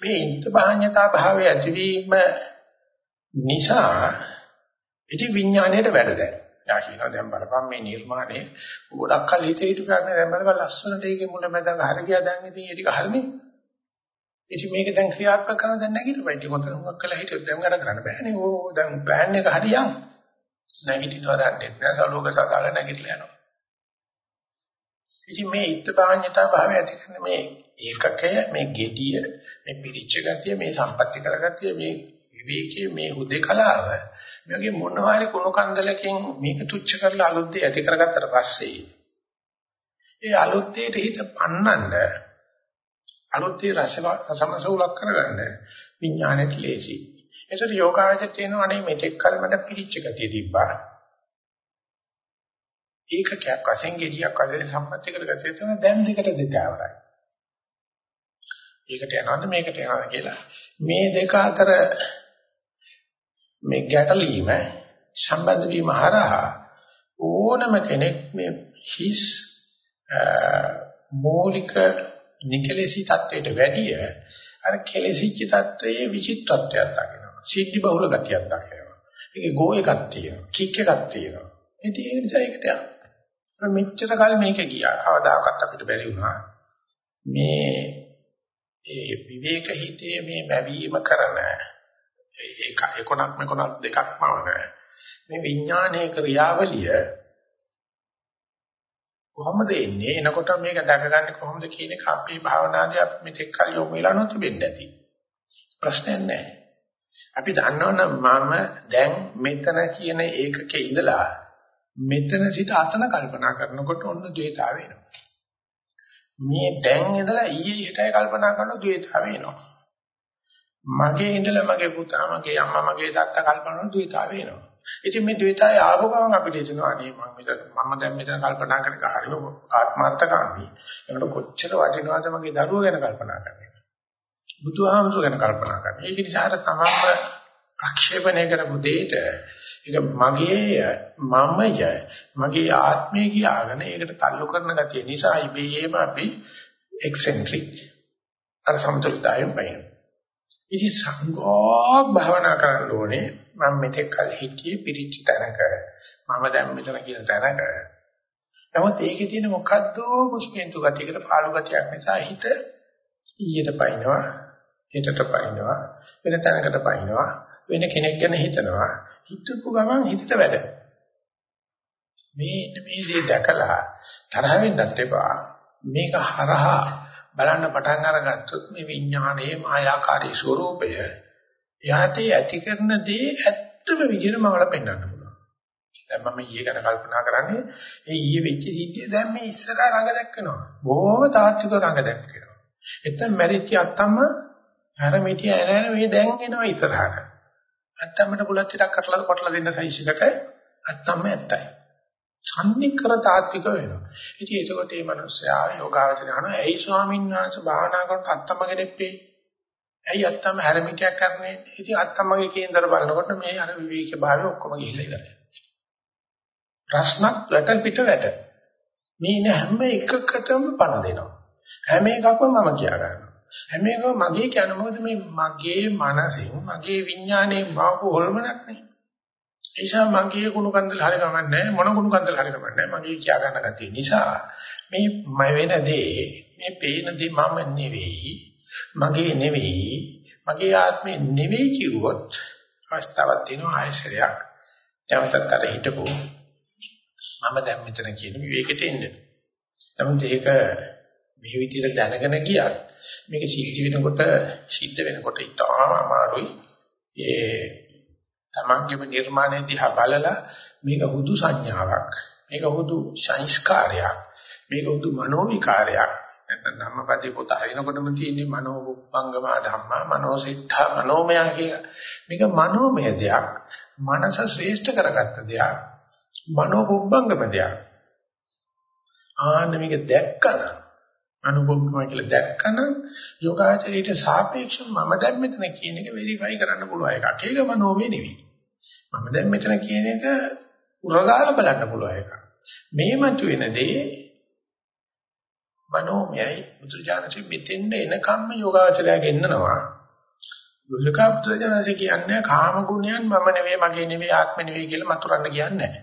මේ ඉන්ද්‍රභාඤ්‍යතා භාවය ඇතිවීම නිසා ඉති විඥාණයට වැඩ දැන. යා කියනවා දැන් බලපන් මේ නිර්මාණය ගොඩක් කල හිතේ හිටු ගන්න දැන් බලපන් ලස්සනට ඒකේ මුල මැද හර ගියා දැන් ඉතින් ඒ ටික හරිනේ. ඉතින් මේක දැන් ක්‍රියාත්මක කරන දැන් නැගිටපයි. ඉතින් මොකද මොකක් කළා හිටියොත් දැන් වැඩ කරන්න බෑනේ. ඕ දැන් ප්ලෑන් එක හරියන්. නැගිටිනවා දන්නේ නැහැ. සලෝක සකාල නැගිටලා යනවා. ඉතින් මේ ඉත්තපාඤ්ඤතා භාවය ඇති කරන මේ ඒකකය මේ gediya මේ පිරිච්ච ගතිය මේ සම්පත්‍ති කරගතිය මේ විවේකයේ මේ හුදේකලාව මේ වගේ මොනවාරි කුණු කන්දලකින් මේක තුච්ච කරලා අලුත් දේ ඇති කරගත්තට පස්සේ ඒ අලුත් දේට හිත පන්නන්න අලුත් දේ රසමසූලක් කරගන්න විඥානෙට ලේසි. ඒසට යෝගාවචර තියෙනවා අනේ මෙතෙක් කල මට පිරිච්ච ගතිය තිබ්බා. ඒකකයක් වශයෙන් ගෙඩියක් වශයෙන් සම්පත්‍ති කරගත්තේ තන දැන් දෙකට දෙකවරයි. ඒකට යනවද මේකට යනවද කියලා මේ දෙක අතර මේ ගැටලීම සම්බන්ධ වීම හරහා ඕනම කෙනෙක් මේ හිස් මූලික නිකලෙසි தත්වයට වැඩිය අර කෙලෙසිච්ච தත්වයේ විචිත්තත්වයක් දකිනවා. සීටි බහුල ගතියක් දකිනවා. ඒකේ ගෝ එකක් තියෙනවා. කික් එකක් තියෙනවා. ඉතින් ඒ නිසා ඒකට යනවා. මෙච්චර කල් මේක ගියා. කවදාකවත් අපිට බැරි වුණා. මේ ඒ විවේක හිතේ මේ මැවීම කරන ඒක එකොණක් මෙකොණක් දෙකක්ම වන මේ විඥානයේ ක්‍රියාවලිය කොහොමද එන්නේ? එනකොට මේක දැකගන්නේ කොහොමද කියන එක අපේ භාවනාදී අපි මෙතෙක් කල් යොමු වෙලා නොතිබෙන්නේ නැති. ප්‍රශ්නයක් නැහැ. අපි දන්නවනම් මම දැන් මෙතන කියන ඒකකේ ඉඳලා මෙතන සිට අතන කල්පනා කරනකොට ඔන්න ද්වේතාව එනවා. මේ දැන් ඉඳලා ඊයේ හිටයි කල්පනා කරන ද්වේතාව එනවා. මගේ ඉඳලා මගේ පුතා මගේ අම්මා මගේ තාත්තා කල්පනා කරන ද්වේතාව එනවා. ඉතින් මේ ද්වේතාවය ආපු ගමන් අපිට හිතෙනවා අනේ මම මෙතන මම දැන් මෙතන කල්පනා කරන එක හරිම ආත්මార్థකාමී. ඒකට කොච්චර වටිනවද මගේ දරුවෝ ගැන කල්පනා කරන්නේ. බුදුහාමුදුර ගැන කල්පනා කරන්නේ. ඒක නිසා අර තමන්ම ප්‍රක්ෂේපණය කරපු දෙයට ඒක මගේ මමය මගේ ආත්මය කියාගෙන ඒකට තල්ලු කරන ගතිය නිසා ඉබේම අපි එක්සෙන්ට්‍රික් අර සමතුලිතයෙන් බයිනවා. ඉතින් සංගෝක් භාවනා කරන්න ඕනේ. මම මෙතෙක් කල හිටියේ පිරිච්ච තැනක. මම දැන් මෙතන කියන තැනක. නමුත් ඒකේ තියෙන මොකද්ද මුස්පෙන්තු ගතියකට පාළු ගතියක් නිසා හිත ඊයට පයින්නවා හිතට පයින්නවා වෙන තැනකට පයින්නවා වෙන කෙනෙක් ගැන හිතනවා. හිතපු ගමන් හිතට වැඩ. මේ මේ දේ දැකලා තරහ වෙන්නත් එපා. මේක හරහා බලන්න පටන් අරගත්තොත් මේ විඥානයේ මායාකාරී ස්වરૂපය එයාට ඇති කරන දේ ඇත්තම විදිහට මවල පෙන්වන්න පුළුවන්. දැන් මම ඊයේ ගැන කල්පනා කරන්නේ ඒ ඊයේ වෙච්ච සිද්ධිය දැන් මේ ඉස්සරහ රඟ දැක්කනවා. බොහොම තාත්වික රඟ දැක්කනවා. එතන මැරිච්ච අත්තම්ම හැරමිටිය ඇනන මේ දැන් එනවා ඉස්සරහට. අත්තම්මට බුලත් ටිකක් කටලා කොටලා දෙන්න සයිස් එකට අත්තම්ම ඇත්තයි. සම්නිකර තාත්වික වෙනවා. ඉතින් ඒකකොට මේ මිනිස්සයා යෝගාවචරය අහනවා ඇයි ස්වාමීන් වහන්සේ භාවනා කරනකොට අත්තම්ම කෙනෙක්පේ? ඇයි අත්තම්ම හැරමිටියක් කරන්නේ? ඉතින් අත්තම්මගේ කේන්දර බලනකොට මේ අර විවේක භාවය ඔක්කොම ගිහිල්ලා ඉවරයි. ප්‍රශ්නක් වැට පිට වැට. මේ ඉන හැම එකකටම පණ දෙනවා. හැම එකක්ම මම කියා ගන්නවා. හැම එකම මගේ කියන මොකද මේ මගේ මනසෙන් මගේ විඥානයේ මාපු හොල්මනක් නේ. නිසා මගේ කුණු කන්දල හරි කමන්නේ මොන කුණු කන්දල හරි කමන්නේ මගේ කියා ගන්න ගැතිය නිසා මේ මම වෙන දේ මේ පේන දේ මම නෙවෙයි මගේ නෙවෙයි මගේ ආත්මේ නෙවෙයි කිව්වොත් අවස්ථාවක් තියෙනවා ආයශරයක්. නැවතත් අර හිටපො මම දැන් මෙතන කියන විවේකෙට එන්නේ. නමුත් ඒක මේ විදිහට දැනගෙන ගියත් මේක සිද්ධ වෙනකොට සිද්ධ වෙනකොට ඉතාම අමාරුයි. ඒ තමන්ගේම නිර්මාණය දිහා බලලා මේක හුදු සංඥාවක් මේක හුදු සංස්කාරයක් මේක හුදු මනෝවිකාරයක්. නැත්නම් ධම්මපදේ පොත හරිනකොටම තියෙන්නේ මනෝපංගම ධම්මා මනෝසිද්ධා මනෝමය කියලා. මේක මනෝමය දෙයක්. මනස ශ්‍රේෂ්ඨ කරගත්ත දෙයක්. මනෝපංගම දෙයක්. ආන්න මේක දැක්කම අනුභවකම කියලා දැක්කම යෝගාචරයට සාපේක්ෂව මම දැන් මෙතන කියන එක වෙරිෆයි කරන්න පුළුවන් එකක්. ඒක මනෝමය නෙවෙයි. මම දැන් මෙතන කියන එක උරගාල බලන්න පුළුවන් එකක්. මේ මතුවෙන දේ මනෝමයයි මුද්‍රජානසෙ මෙතෙන්ද එනකම්ම යෝගාචරය ගෙන්නනවා. බුදුකා පුත්‍රජනසෙ කියන්නේ කාම ගුණයන් මම නෙවෙයි මගේ නෙවෙයි ආත්ම නෙවෙයි කියලා මතුරන්න කියන්නේ නැහැ.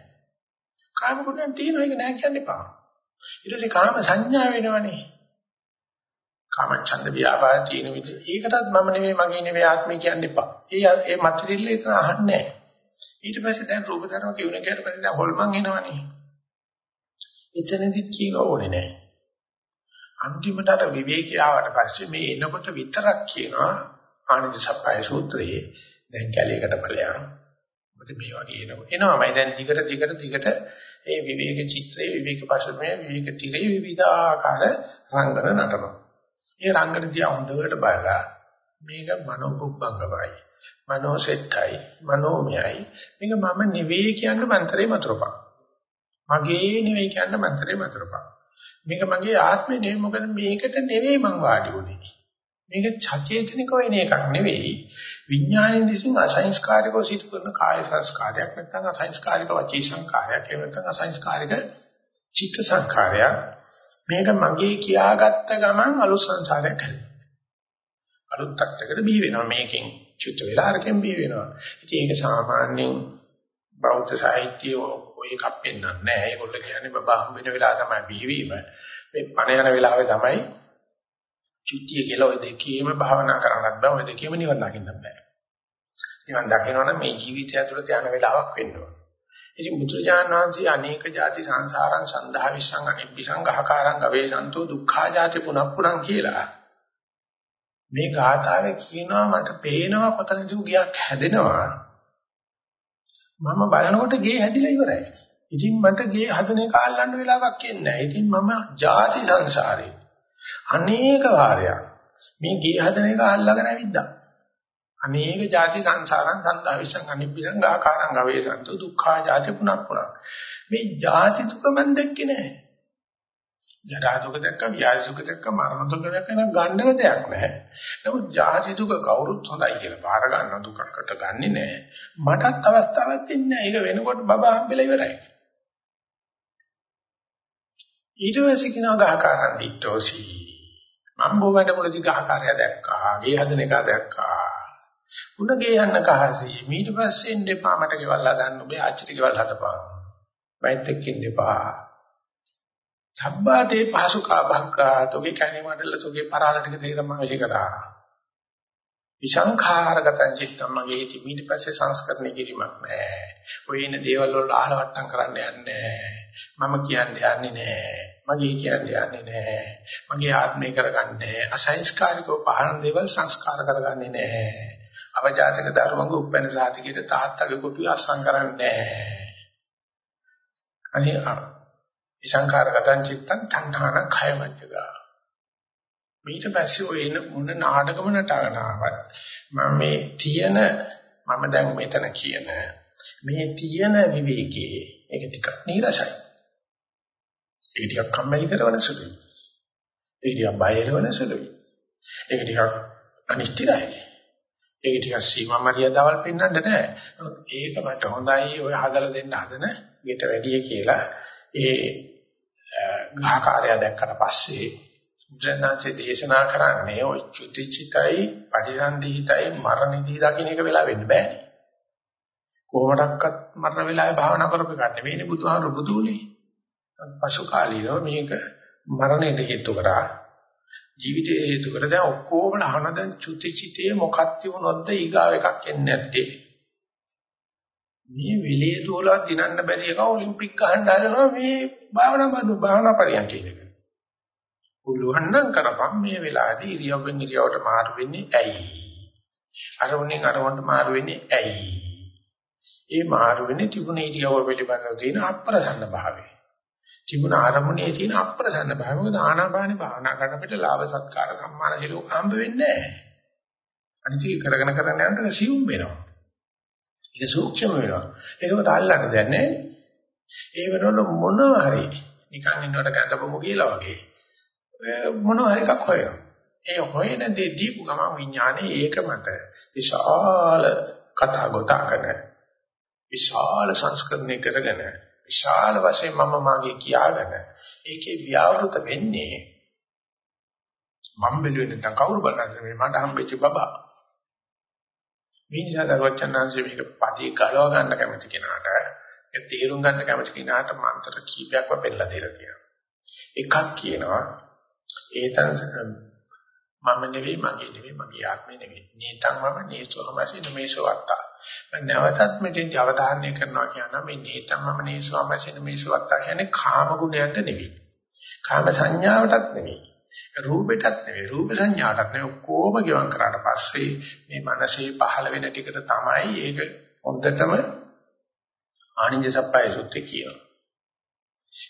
කාම ගුණයන් තියෙනවා ඒක නෑ කියන්න එපා. ඊට පස්සේ කාම සංඥා වෙනවනේ. කාම ඡන්ද ව්‍යාපාර තියෙන විදිහ. ඒකටත් මම නෙවෙයි මගේ නෙවෙයි ආත්මය කියන්න එපා. ඒ ඒ මතිරිල්ල එතන අහන්නේ නැහැ. ඊට පස්සේ දැන් රූප ධර්ම කියුණ කයට පස්සේ දැන් හොල්මන් එනවනේ. එතනදිත් කියව ඕනේ නැහැ. අන්තිමට අර විවේකී ආවට පස්සේ මේ එනකොට විතරක් කියනවා ආනන්ද සප්පයි සූත්‍රයේ දැන් කැලේකට ඵලයන්. මොකද මේ වගේ එනවා. එනවාමයි දැන් දිගට දිගට දිගට මේ විවේක චිත්‍රයේ විවේක පසුමේ විවේක තිරේ විවිධාකාර රංගන නටනවා. ඒ රංගන දිහා හොඳට බලලා මේක මනෝපුබ්බංගමයි. මනෝසෙට්ටයි මනෝමයයි. මේක මම නෙවෙයි කියන මන්ත්‍රේ මතරපක්. මගේ නෙවෙයි කියන මන්ත්‍රේ මතරපක්. මේක මගේ ආත්මේ නෙවෙයි මොකද මේකට නෙවෙයි මං වාඩි උනේ මේක චේතනිකව එන එකක් නෙවෙයි. විඥානයේ විසින් අසංස්කාරිකව සිදු කරන කාය සංස්කාරයක් නැත්නම් අසංස්කාරික වචී සංස්කාරයක් එහෙම නැත්නම් අසංස්කාරික චිත්ත සංස්කාරයක්. මේක මගේ කියාගත්ත ගමන් අලුත් සංසාරයක් හැදෙනවා. අලුත් තත්යකට බිහි වෙනවා මේකෙන්. චුත් වෙලා අරකින් බිහි වෙනවා. ඉතින් ඒක සාමාන්‍යයෙන් බෞද්ධ සාහිත්‍යයේ ඔය එකක් පෙන්වන්නේ නැහැ. ඒගොල්ලෝ කියන්නේ බබා හම් වෙන වෙලාව තමයි බිහිවීම. මේ පණ යන වෙලාවේ තමයි චුත්තිය කියලා ඔය දෙකේම භාවනා කරන්නත් බෑ. ඔය දෙකේම නිවන් දකින්න බෑ. නිවන් දකිනවනම් මේ ජීවිතය ඇතුළත යන වෙලාවක් වෙන්න ඕන. ඉතින් බුදුරජාණන් වහන්සේ අනේක ಜಾති සංසාරං සන්දහා විසං අනිබ්බිසං ගහකාරං ගවේසන්තෝ දුක්ඛා ಜಾති පුනප්පුණං කියලා මේ ගාථාවේ කියනවා මට පේනවා කොතනද ගියක් හැදෙනවා. මම බලනකොට ගේ හැදිලා ඉවරයි. ඉතින් මට ගේ හදන එක අල්ලන්න වෙලාවක් ඉන්නේ ඉතින් මම ಜಾති සංසාරේ අනේක වාරයක් මේ ගේ හදන එක අල්ලගෙන ඇවිද්දා. අනේක ಜಾති සංසාරං සන්දාවිසං අනිබ්බිරං ආකාරං අවේසන්තු දුක්ඛා ಜಾති පුනප්පුනා. මේ ಜಾති දුක මන් දැක්කේ නෑ ජරා දුක දැක්ක, ව්‍යාධි දුක දැක්ක, මරණ දුක දැක්ක නම් ගන්නව දෙයක් නැහැ. නමුත් ජාති දුක කවුරුත් හොඳයි කියලා බාර ගන්න දුකකට ගන්නෙ නැහැ. මටත් අවස්ථාවක් තින්නේ ඒක වෙනකොට බබා හම්බෙලා ඉවරයි. ඊට පස්සේ කියනවා ගහකාරන් දිට්ඨෝසි. මම බොවැඩ මුලදී ගහකාරය දැක්කා. ගේ හදන එක දැක්කා. උණ ගේ යන්න කහසී. ඊට පස්සේ එන්න එපා මට ගෙවල් හදන්න ඔබේ ආච්චිට ගෙවල් හදපන්. මයිත් එක්ක ඉන්න එපා. සබ්බාතේ පහසුකා භංකා තෝගේ කණේ මඩල තෝගේ පරාල ටික තේරම විශ් කරා. විසංඛාරගතං චිත්තම් මගේ හිත ඊට පස්සේ සංස්කරණය කිරීමක් නැහැ. ඔය ඉන්න දේවල් වල ආලවට්ටම් කරන්න යන්නේ මම කියන්නේ යන්නේ නැහැ. මගේ කියන්නේ යන්නේ නැහැ. මගේ ආත්මය කරගන්නේ අසංස්කාරිකව පහන දේවල් සංස්කාර කරගන්නේ නැහැ. අවජාතක ධර්මංග උපැන්න සාතිකයට තාත්තගේ කුටි අසං කරන්නේ නැහැ. අනේ විසංඛාරගතං චිත්තං තණ්හාන khයමච්චගා ඊට පස්සේ ඔය එන මොන නාටකම නටනවත් මම මේ තියෙන මම දැන් මෙතන කියන මේ තියෙන විවේකයේ ඒක ටිකක් නීරසයි. ඒක ටිකක් කම්මැලි කරන සුළුයි. ඒක ටිකක් බය වෙන සුළුයි. ඒක ටිකක් අනිශ්චිතයි ඒක ටිකක් සීමා මරියදාවල් පෙන්වන්න නෑ ඒක මට හොඳයි ඔය හදලා දෙන්න හදන ගෙට වැඩිය කියලා ඒ ග්‍රහකාරය දැක්කට පස්සේ බුදුරජාණන්සේ දේශනා කරන්නේ ඔය චුතිචිතයි පරිසන්දිහිතයි මරණදී දකින්න එක වෙලා වෙන්න බෑනේ. කොහොමඩක්වත් මරණ වෙලාවේ භාවනා කරපු ගන්න නෙවෙයිනේ බුදුහාමුදුරු බුදුනේ. පසු කාලීනව මේක මරණයට හේතු කරා ජීවිතේ හේතු කර දැන් ඔක්කොම අහන දැන් චුතිචිතේ මොකක්ද වුණොත්ද ඊගාව එකක් එන්නේ නැත්තේ. මේ විලේ දෝලා දිනන්න බැරි එක ඔලිම්පික් ගහන්න හදනවා මේ භාවනා බඳු භාවනා පරියන්කේ එක. පුළුවන් නම් කරපම් මේ වෙලාවේදී ඉරියව්වෙන් ඉරියව්වට මාරු වෙන්නේ ඇයි? අරමුණෙන් අරමුණට මාරු වෙන්නේ ඇයි? ඒ මාරු වෙන්නේ තිබුණ ඉරියව්ව පිළිබඳව තියෙන අප්‍රසන්න භාවය. තිබුණ අරමුණේ තියෙන අප්‍රසන්න භාවය. මොකද ආනාපානේ භාවනා කරන පිට ලාභ සත්කාර සම්මාන සිලෝක හම්බ වෙන්නේ නැහැ. අනිත් කරගෙන කරගෙන යනකොට සියුම් වෙනවා. ඒක සූක්ෂම වෙනවා. ඒකකට අල්ලන්න දෙයක් නැහැ. ඒ වෙනකොට මොනවා හරි නිකන් ඉන්නවට ගඳපොමු කියලා වගේ මොනවා හරි එකක් හොයනවා. ඒ හොයන දේ දීපු ගමන් විඥානේ ඒක මත විශාල කතා ගොතා කරන විශාල සංස්කරණය කරගෙන විශාල වශයෙන් මම මාගේ කියාගෙන ඒකේ ව්‍යවෘත වෙන්නේ මම බැලුවේ නැත්නම් කවුරු බලන්නේ මේ මට හම්බෙච්ච බබා මේ නිසා දරුවචනාංශ මේක පදී ගලව ගන්න කැමති කෙනාට ඒ තේරුම් ගන්න කැමති කෙනාට මන්ත්‍ර කීපයක්ව පෙන්නලා දෙලා තියෙනවා එකක් කියනවා ඒතංස මම නෙවෙයි මගේ නෙවෙයි මගේ ආත්මේ නෙවෙයි. නේතං මම නේසෝමසි නමේසෝ අත්තා. මම නැවතත් මෙතෙන් අවධාරණය කරනවා කියනවා මේ නේතං මම නේසෝමසි නමේසෝ අත්තා කියන්නේ කාම ගුණයන්ට නෙවෙයි. කාම සංඥාවටත් නෙවෙයි. රූපෙටත් නෙවෙයි රූප සංඥාටත් නෙවෙයි ඔක්කොම ගෙවම් කරාට පස්සේ මේ මනසේ පහළ වෙන ටිකට තමයි ඒක හොඳටම ආනිජ සප්පයි සුත්ති කියනවා.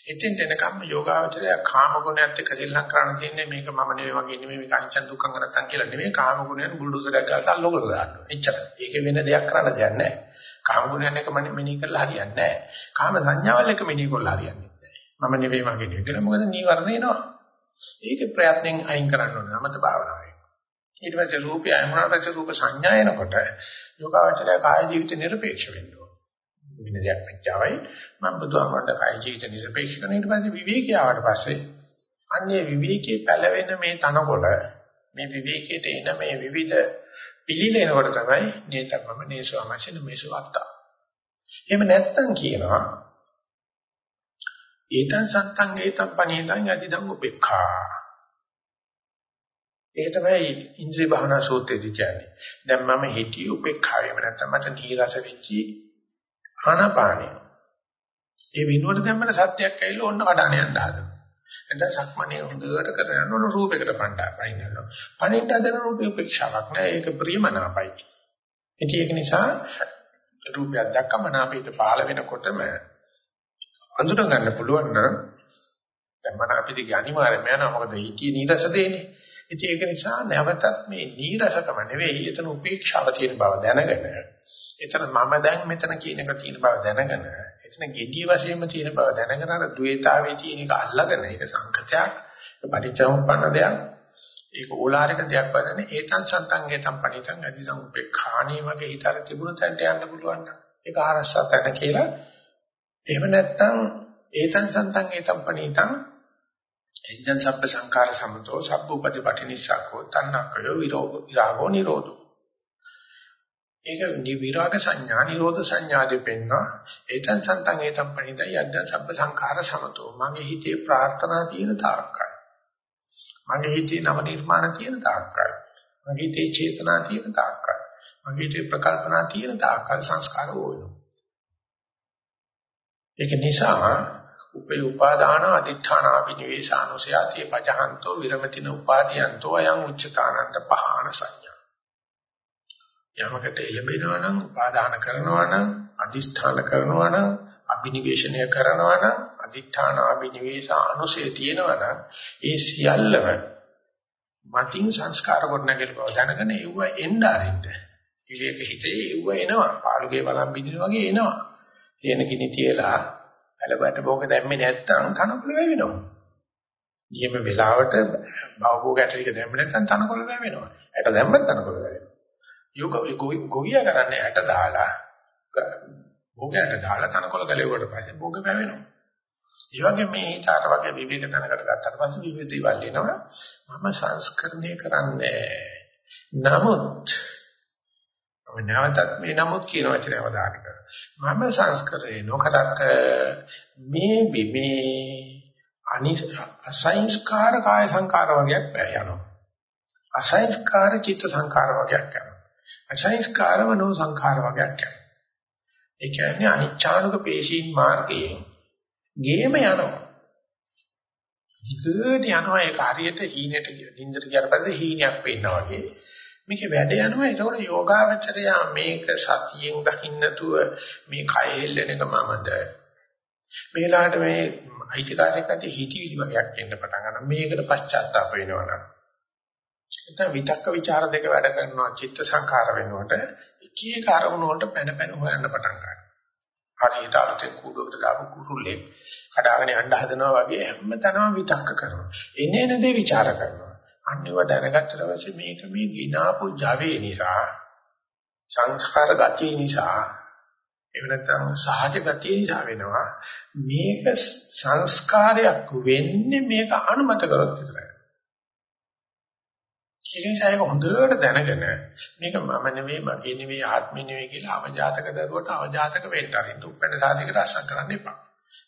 එතෙන් එනකම් යෝගාවචරය කාම ගුණයත් එක්ක සෙල්ලම් කරන්න තියෙන්නේ මේක මම නෙවෙයි වගේ නෙවෙයි මේක අනිච්ච දුක්ඛ නැත්තම් කියලා නෙවෙයි කාම ගුණයන් බුල්ඩෝසරයක් ගාලා අල්ලෝකල දානවා. එච්චර. ඒක වෙන දෙයක් කරන්න දෙයක් නැහැ. කාම ගුණයන් එක මෙනෙහි කරලා හරියන්නේ නැහැ. කාම සංඥාවල් එක මෙනෙහි කරලා හරියන්නේ නැහැ. මම නෙවෙයි මගේ නෙවෙයි කියලා මොකද නීවරණ එනවා. ඒක ප්‍රයත්නෙන් අයින් කරන්න ඕනේ. නමත භාවනාවේ. ඊට පස්සේ රූපය අයමුණාට රූප සංඥා එනකොට යෝගාවචරය කාය ජීවිත නිර්පේක්ෂ වෙන්න වෙන දෙයක් වෙච්චවයි මම බුදුහාමරට කාය ජීවිත නිරපේක්ෂ කරන ඊට පස්සේ විවේකී ආවට පස්සේ අන්නේ විවේකී පැලවෙන මේ තනකොළ මේ විවේකයට එන මේ විවිධ පිළිලෙනකොට තමයි නේතමම නේසවමසින මේසවත්තා එහෙම නැත්තම් කියනවා ඒතං සත්තං ඒතං පණේතං යදිදං උපේක්ඛා ඒක තමයි ඉන්ද්‍රිය භාවනා සූත්‍රයේදී කියන්නේ. දැන් මම හිතිය උපේක්ඛාවෙම නැත්නම් මට නීරස වෙච්චි ආනාපානය. ඒ විනුවට දැම්මම සත්‍යයක් ඇවිල්ලා ඔන්න කඩන යන්න හදනවා. එතන සක්මණේ හොඳට කරගෙන ඕන රූපයකට පණ්ඩා පයින්නවා. පණින්න හදන රූපේ උපේක්ෂාවක් නෑ ඒක ප්‍රියමනාපයි. ඉතින් ඒක නිසා රූපයක් දැක්කම නාපීත පාල වෙනකොටම අඳුන ගන්න පුළුවන් නම් දැන් මන අපිට අනිවාර්යයෙන්ම යනවා. මොකද ඊටි නීරස දෙන්නේ. ඉතින් ඒක නිසා නැවතත් මේ නීරසකම නෙවෙයි එතන උපේක්ෂාව තියෙන බව දැනගෙන එතන මම දැන් මෙතන කියන එක තියෙන බව දැනගෙන එතන gediy වශයෙන්ම තියෙන බව දැනගෙන අර ද්වේතාවේ තියෙන එක අල්ලගෙන ඒක සංකතයක් පටිච්චසමුප්පන්න දෙයක් ඒක ඕලාරික දෙයක් වදන්නේ ඒතං සන්තංගේ තම් පණිතං අදිසං උපේක්ඛාණී වගේ හිතර තිබුණ තැනට යන්න පුළුවන් නම් ඒක ආරස්සත් තැන කියලා එහෙම නැත්නම් ඒතං සන්තංගේ තම් පණිතං එච්ඡන් සබ්බ සංඛාර සමතෝ සබ්බ උපදි පටිනිස්සකෝ තන්නක්කයෝ විරෝධ විරාගෝ නිරෝධෝ. ඒක විරාග සංඥා නිරෝධ සංඥාදී පෙන්නවා. ඒතන් සන්තං ඒතම් පණිදයි යද්ද සබ්බ සංඛාර සමතෝ. මගේ හිතේ ප්‍රාර්ථනා තියෙන තාක්කයි මගේ හිතේ නව නිර්මාණ තියෙන තාක්කයි මගේ හිතේ චේතනා තියෙන තාක්කයි මගේ හිතේ ප්‍රකල්පනා තියෙන තාක්කල් සංස්කාර වෝයනවා ඒක නිසා උපේ උපාදාන අදිඨාන අභිනිවේෂානුසයාතේ පජහන්තෝ විරමතින උපාදීයන්තෝ අයං උච්චතානන්ත පහාන සංඥා. යමකට එළඹෙනවා නම් උපාදාන කරනවා නම් අදිෂ්ඨාන කරනවා නම් අභිනිවේෂණය කරනවා නම් අදිඨාන අභිනිවේෂ අනුසය තියෙනවා නම් ඒ සියල්ලම මතින් සංස්කාර ගොඩනගල බව දැනගෙන ඒව එන්න අරින්න. විවේක හිතේ ඒව එනවා. පාළුගේ බලම් බින්දින වගේ එනවා. තේන කිනි තියලා ඇලබට බෝක දැම්මේ නැත්තම් තනකොළ වැවෙනවා. ඊයම වෙලාවට බවබෝග ඇටලික දැම්මේ නැත්තම් තනකොළ වැවෙනවා. ඇට දැම්මත් තනකොළ වැවෙනවා. යෝග ගෝවියා කරන්නේ ඇට දාලා බෝගයට දාලා තනකොළ ගලෙව්වට පස්සේ බෝග වැවෙනවා. ඒ වගේ මේ හිතාට වගේ විවේක තැනකට ගත්තට පස්සේ විවිධ දේවල් එනවා. මම සංස්කරණය කරන්නේ නමුත් මම නැවතත් මේ නමුත් කියන වචනය අවධානය කරනවා. මම සංස්කරණය නොකරක මේ බිමේ අනිත් අසංස්කාර කාය සංකාර වගේක් යනවා. අසංස්කාර චිත්ත සංකාර වගේක් යනවා. අසංස්කාර මනෝ සංකාර වගේක් යනවා. ඒ කියන්නේ අනිච්ඡානුක පේශීන් මාර්ගයේ ගේම යනවා. දිගට යනවා ඒක හරියට හීනෙට නින්දට ගියාට පස්සේ හීනයක් පේනවා වගේ. මේකේ වැඩ යනවා. ඒතකොට යෝගාවචරය මේක සතියෙන් දකින්න නැතුව මේ කය හෙල්ලෙන එක මමද? මේලාට මේ අයිතිකාරයක් නැති හිතවිලි වගේක් වෙන්න පටන් ගන්නවා. මේකට පශ්චාත්තාප වෙනවනම්. නැත්නම් විතක්ක ਵਿਚාර දෙක වැඩ කරනවා චිත්ත සංඛාර වෙනකොට එක එක අරමුණු වලට පැන පැන හොයන්න පටන් ගන්නවා. හරියට අලුතෙන් කූඩුවකට දාපු කුරුල්ලෙක් කඩාගෙන යන්න හදනවා වගේ හැම තැනම විතක්ක කරනවා. එන්නේ නැදේ ਵਿਚාර කරනවා. අන්නේව දැනගත්තට පස්සේ මේක මේ ගිනාපු Java නිසා සංස්කාර ගතිය නිසා එහෙම නැත්නම් සහජ ගතිය නිසා වෙනවා. මේක සංස්කාරයක් වෙන්නේ මේක අනුමත කරොත් විතරයි. ඒ නිසා ඒක හොඳට දැනගෙන මේක මම නෙවෙයි මගේ නෙවෙයි ආත්මෙ නෙවෙයි කියලා අවජාතක දරුවට අවජාතක වෙන්න අරින්න උපැන්න සාධිකට අස්සම් කරන්න එපා.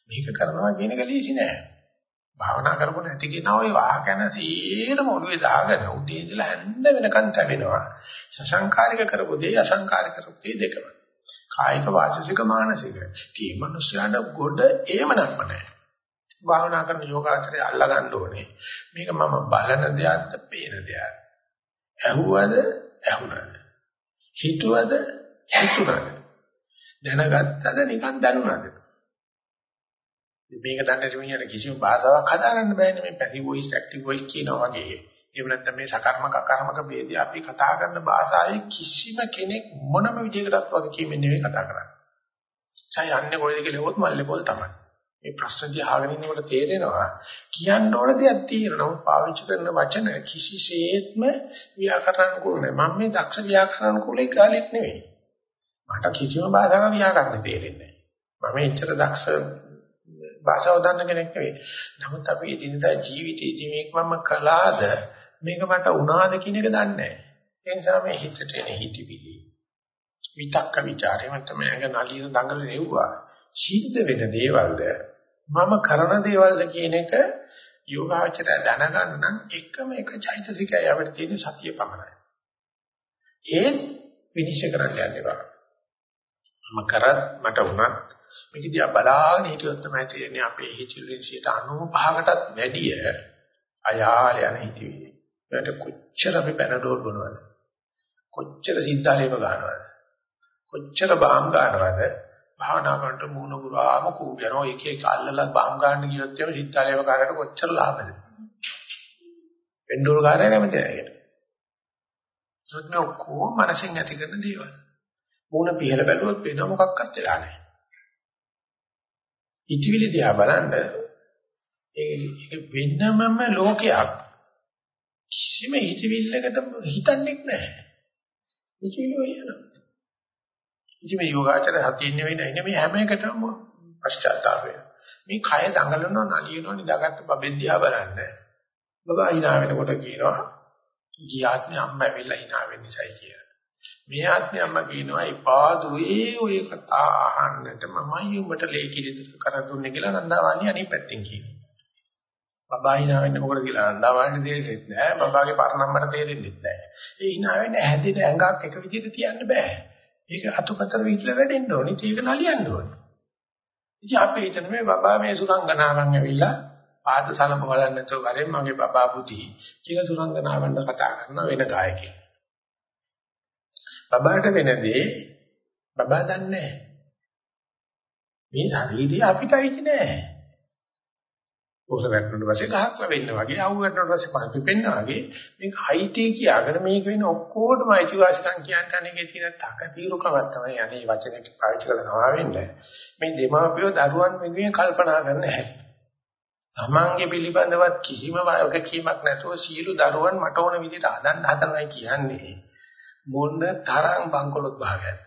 මේක කරනවා කියන එක ලීසි නෑ. භාවනා කරපො නැති කෙනා ওই වාහකන සීරම ඔළුවේ දාගෙන උදේ ඉඳලා හැන්ද වෙනකන් තැවෙනවා. සසංකාරික කරපො දේ අසංකාරික කරපො දේ දෙකම. කායික වාචික මානසික. කී මිනිස්යාට ගොඩ ඒමනක්ම නැහැ. භාවනා කරන යෝගාචරය අල්ලා ගන්න ඕනේ. මේක මම බලන දෙයක්ද පේන දෙයක්ද? ඇහුවද ඇහුණද? හිතුවද හිතුණද? දැනගත්තද නිකන් දැනුණද? මේක දන්නේ මිනිහට කිසිම භාෂාවක් හදාගන්න බෑනේ මේ පැසිව් වොයිස් ඇක්ටිව් වොයිස් කියනවා වගේ. එහෙම නැත්නම් මේ සකර්මක අකර්මක ભેදී අපි කතා කරන භාෂාවේ කිසිම කෙනෙක් මොනම විදිහකටත් වගේ කීමෙන් නෙවෙයි කතා කරන්නේ. සයි යන්නේ කොයිද කියලා හොත් මල්ලේ පොල් තමයි. මේ ප්‍රශ්න දිහාගෙන ඉන්නකොට තේරෙනවා කියන්න ඕන දෙයක් තියෙනවා. නමුත් පාවිච්චි කරන වචන කිසිසේත්ම ව්‍යාකරණ කුල නෑ. මම මේ දක්ෂ ව්‍යාකරණ කුලේ කාලෙත් නෙවෙයි. මට කිසිම භාෂාවක් ව්‍යාකරණ තේරෙන්නේ නෑ. මම එච්චර දක්ෂ භාෂාව දන්න කෙනෙක් නෙවෙයි. නමුත් අපි එදිනදා ජීවිතයේදී මේක මම කළාද මේක මට වුණාද කියන එක දන්නේ නැහැ. ඒ නිසා මේ හිතට එන හිතවිලි විතක්ක ਵਿਚාරේ මම තමයි අඟ නලියන දඟල නෙව්වා. සිද්ධ වෙන දේවල්ද මම කරන දේවල්ද කියන එක යෝගාචරය දැනගන්න නම් එකම එක චෛතසිකය අපිට තියෙන සතිය පමණයි. ඒ විනිශ්චය කරන්න යන්න එපා. මම කරත් මට වුණත් මේක දිහා බලාගෙන හිටියොත් තමයි තේරෙන්නේ අපේ හිතිවිලි 95කටත් වැඩිය අයාල යන හිතිවිලි. ඒකට කොච්චර අපි පැනඩෝල් බොනවද? කොච්චර සිද්ධාලේප ගන්නවද? කොච්චර බාම් ගන්නවද? භාවනා කරනට මූණ පුරාම කූපයනවා එක එක අල්ලලා බාම් ගන්න ගියොත් එimhe සිද්ධාලේප කාරයට කොච්චර ලාභද? පෙන්ඩෝල් කාරය කැමති නැහැ ඒකට. ඒත් මේ ඔක්කොම මනසෙන් ඇති කරන දේවල්. මූණ පිහල බැලුවොත් වෙන මොකක්වත් වෙලා නැහැ. ඉතිවිලි දිහා බලන්න ඒක වෙනමම ලෝකයක් කිසිම හිතවිල්ලකට හිතන්නේ නැහැ. ඉතිවිලි වෙනවා. ඉතින් මේ යෝගාචර හතින් නෙවෙයි නෑ මේ හැම එකටම පශ්චාත්තාප වෙනවා. මේ කය දඟලනවා නලියනවා නිදාගත්ත බබෙන් දිහා බලන්න. බබා hina වෙනකොට කියනවා ගියාත්මේ අම්මා වෙලා hina වෙන්න නිසායි කියලා. මේ ආත්මය අම්මා කියනවා එපා දුවේ ඔය කතා අහන්නට මමයි උඹට ලේකිරි කර දුන්නේ කියලා නන්දාවාණි අනිත් පැත්තෙන් කියනවා. බබා hina වෙන්නේ මොකද කියලා නන්දාවාණි තේරෙන්නේ නැහැ. බබාගේ පරණම්මට තේරෙන්නේ නැහැ. ඒ hina වෙන්නේ හැදෙන ඇඟක් එක විදිහට තියන්න බෑ. ඒක අතුපතර විහිදලා වැඩෙන්න ඕනේ. ඒක නලියන්න ඕනේ. ඉතින් අපි හිතන මේ බබා මේ සුරංගනාවන් ඇවිල්ලා පාද සලම බලන්න නැතුව වරෙන් මගේ බබා පුතී කියලා සුරංගනාවන් කතා කරන වෙන ගායකයෙක්. බබාට වෙන දේ බබා දන්නේ මේ ශරීරය අපිට අයිති නෑ. පොළ වැටුණාට පස්සේ ගහක් වෙන්න වගේ, අවු වැටුණාට පස්සේ පහු පිපෙන්න වගේ මේක අයිති කියාගෙන මේක වෙන ඔක්කොටම අයිතිවාසිකම් කියන්න අනේකේ තියෙන තක తీරුකමක් තමයි අනේ වචනේ පාවිච්චි කරනවා වෙන්නේ. මේ දෙමාපියෝ දරුවන් වෙනුවෙන් කල්පනා කරන්න හැටි. තමන්ගේ පිළිබඳවත් කිසිම වගකීමක් නැතුව සියලු දරුවන් මට ඕන විදිහට හදන්න හදනයි කියන්නේ. මොන තරම් බංකොලොත් භාගයක්ද?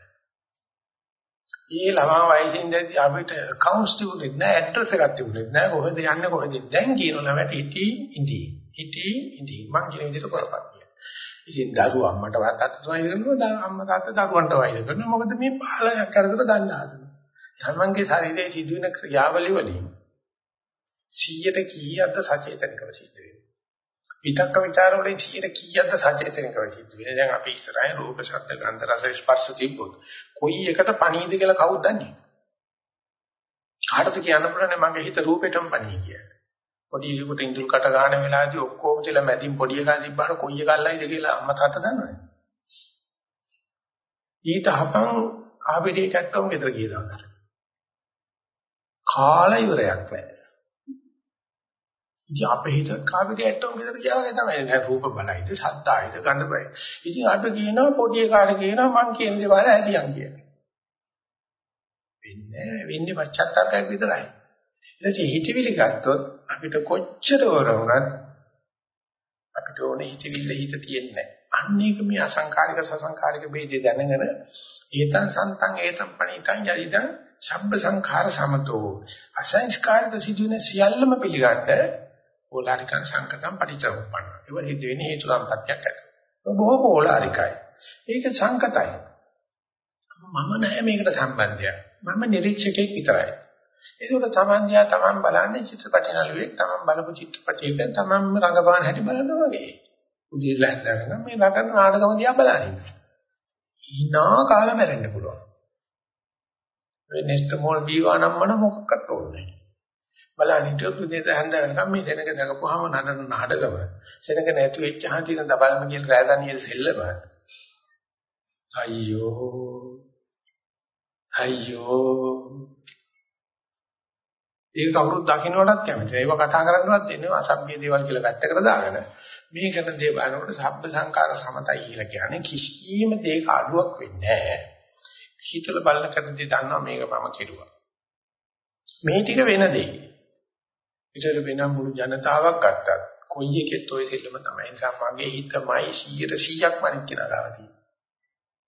ඒ ළමා වයසින් දැදි අපිට accounts තිබුණේ නැහැ, address එකක් තිබුණේ නැහැ. කොහෙද යන්නේ කොහෙද? දැන් කියන ළමයට ඉටි ඉඳි. ඉටි ඉඳි. මං කියන විදිහට කරපන් කියලා. ඉතින් දරුවා අම්මට තාත්තා තමයි කරනවා, අම්මා තාත්තා දරුවන්ට වෛර කරනවා. මොකද මේ පාලනයක් කරදර ගන්න හදනවා. තමන්ගේ ශරීරයේ සිදුවෙන ක්‍රියාවලිය වලින් 100ට කීයක්ද සචේතනිකව සිද්ධ වෙන්නේ. විතක්ක ਵਿਚාර වලින් 100 කීයක්ද සචේතනිකව සිද්ධ වෙන්නේ. දැන් අපි ඉස්සරහින් රූප, ශබ්ද, ගන්ධ, රස, ස්පර්ශ තිබ්බොත් කොයි එකට පණීද කියලා කවුද දන්නේ? කාටද කියන්න පුළුවන් මගේ හිත රූපෙටම පණී කියලා. පොඩි ඉසුකට ඉඳුල් කට ගන්න වෙලාවදී ඔක්කොම තියලා මැදින් පොඩි එකා තිබ්බාට කොයි එක අල්ලයිද කියලා අම්මා තාත්තා දන්නවද? ඊට හපන් කාපිටේ කැක්කම ගෙදර ගිය දවසට. කාලා ඉවරයක් නැහැ. ඉතින් අපේ හිත කාපිට ඇට්ටෝම් ගෙදර ගියා වගේ තමයි. නෑ රූප බලයිද, ශබ්දයිද, ගන්ධ බලයි. ඉතින් අපි කියනවා පොඩි එකාට කියනවා මං කියන දේ බලලා ඇදියන් කියලා. වෙන්නේ වෙන්නේ පශ්චාත්තාපයක් විතරයි. ඊට හිතවිලි ගත්තොත් අපිට කොච්චර වරුණත් අපිට ඕනේ හිතවිල්ල හිත තියෙන්නේ නැහැ. අන්න ඒක මේ අසංකාරික සසංකාරික ભેදේ දැනගෙන ඒතං සන්තං ඒතං පණිතං යයිදං සබ්බ සංඛාර සමතෝ අසංස්කාරික සිදුවෙන සියල්ලම පිළිගන්න ඕලාරිකං සංකතං පටිච්චසමුප්පන්න. ඒක සිද්ධ වෙන්නේ හේතු සම්පත්තියක් ඇති. බොහෝ ඕලාරිකයි. ඒක සංකතයි. මම නැහැ මේකට සම්බන්ධයක්. මම නිරීක්ෂකෙක් විතරයි. ඒකට තමන් දිහා තමන් බලන්නේ චිත්‍රපටි නළුවෙක් තමන් බලපු චිත්‍රපටියක තමන් රඟපාන හැටි බලනවා වගේ. උදේලා හිටගෙන මේ නටන නාටකම දිහා බලන්නේ. hina කාලා මැරෙන්න පුළුවන්. මේ නෙස්ට් මෝල් බීවා නම් මොන මොකක්වත් ඕනේ නැහැ. බලන්න හිටියොත් උදේට හැන්ද වෙනකම් මේ සෙනඟ දකපුවාම නඩන නාඩගම සෙනඟ නැතු වෙච්ච හැටින දබල්ම කියන රෑදනියල් සෙල්ලම අයියෝ අයියෝ ඒක කවුරුත් දකින්නටත් කැමති. ඒව කතා කරන්නවත් දෙන්නේ අසභ්‍ය දේවල් කියලා පැත්තකට දාගෙන මේ කරන දේ බලනකොට සබ්බ සංකාර සමතයි කියලා කියන්නේ කිසිම දෙයක අඩුවක් වෙන්නේ නැහැ. හිතල බලන කරන දේ දන්නවා මේක මම කෙරුවා. මේ ටික වෙන දෙයක්. විතර වෙන මුළු ජනතාවක් ගත්තත් කොයි එකෙත් ඔය දෙල්ලම තමයි. ඒ නිසා මගේ හිතමයි 100%ක්ම අනිත් කෙනා ගාව තියෙන්නේ.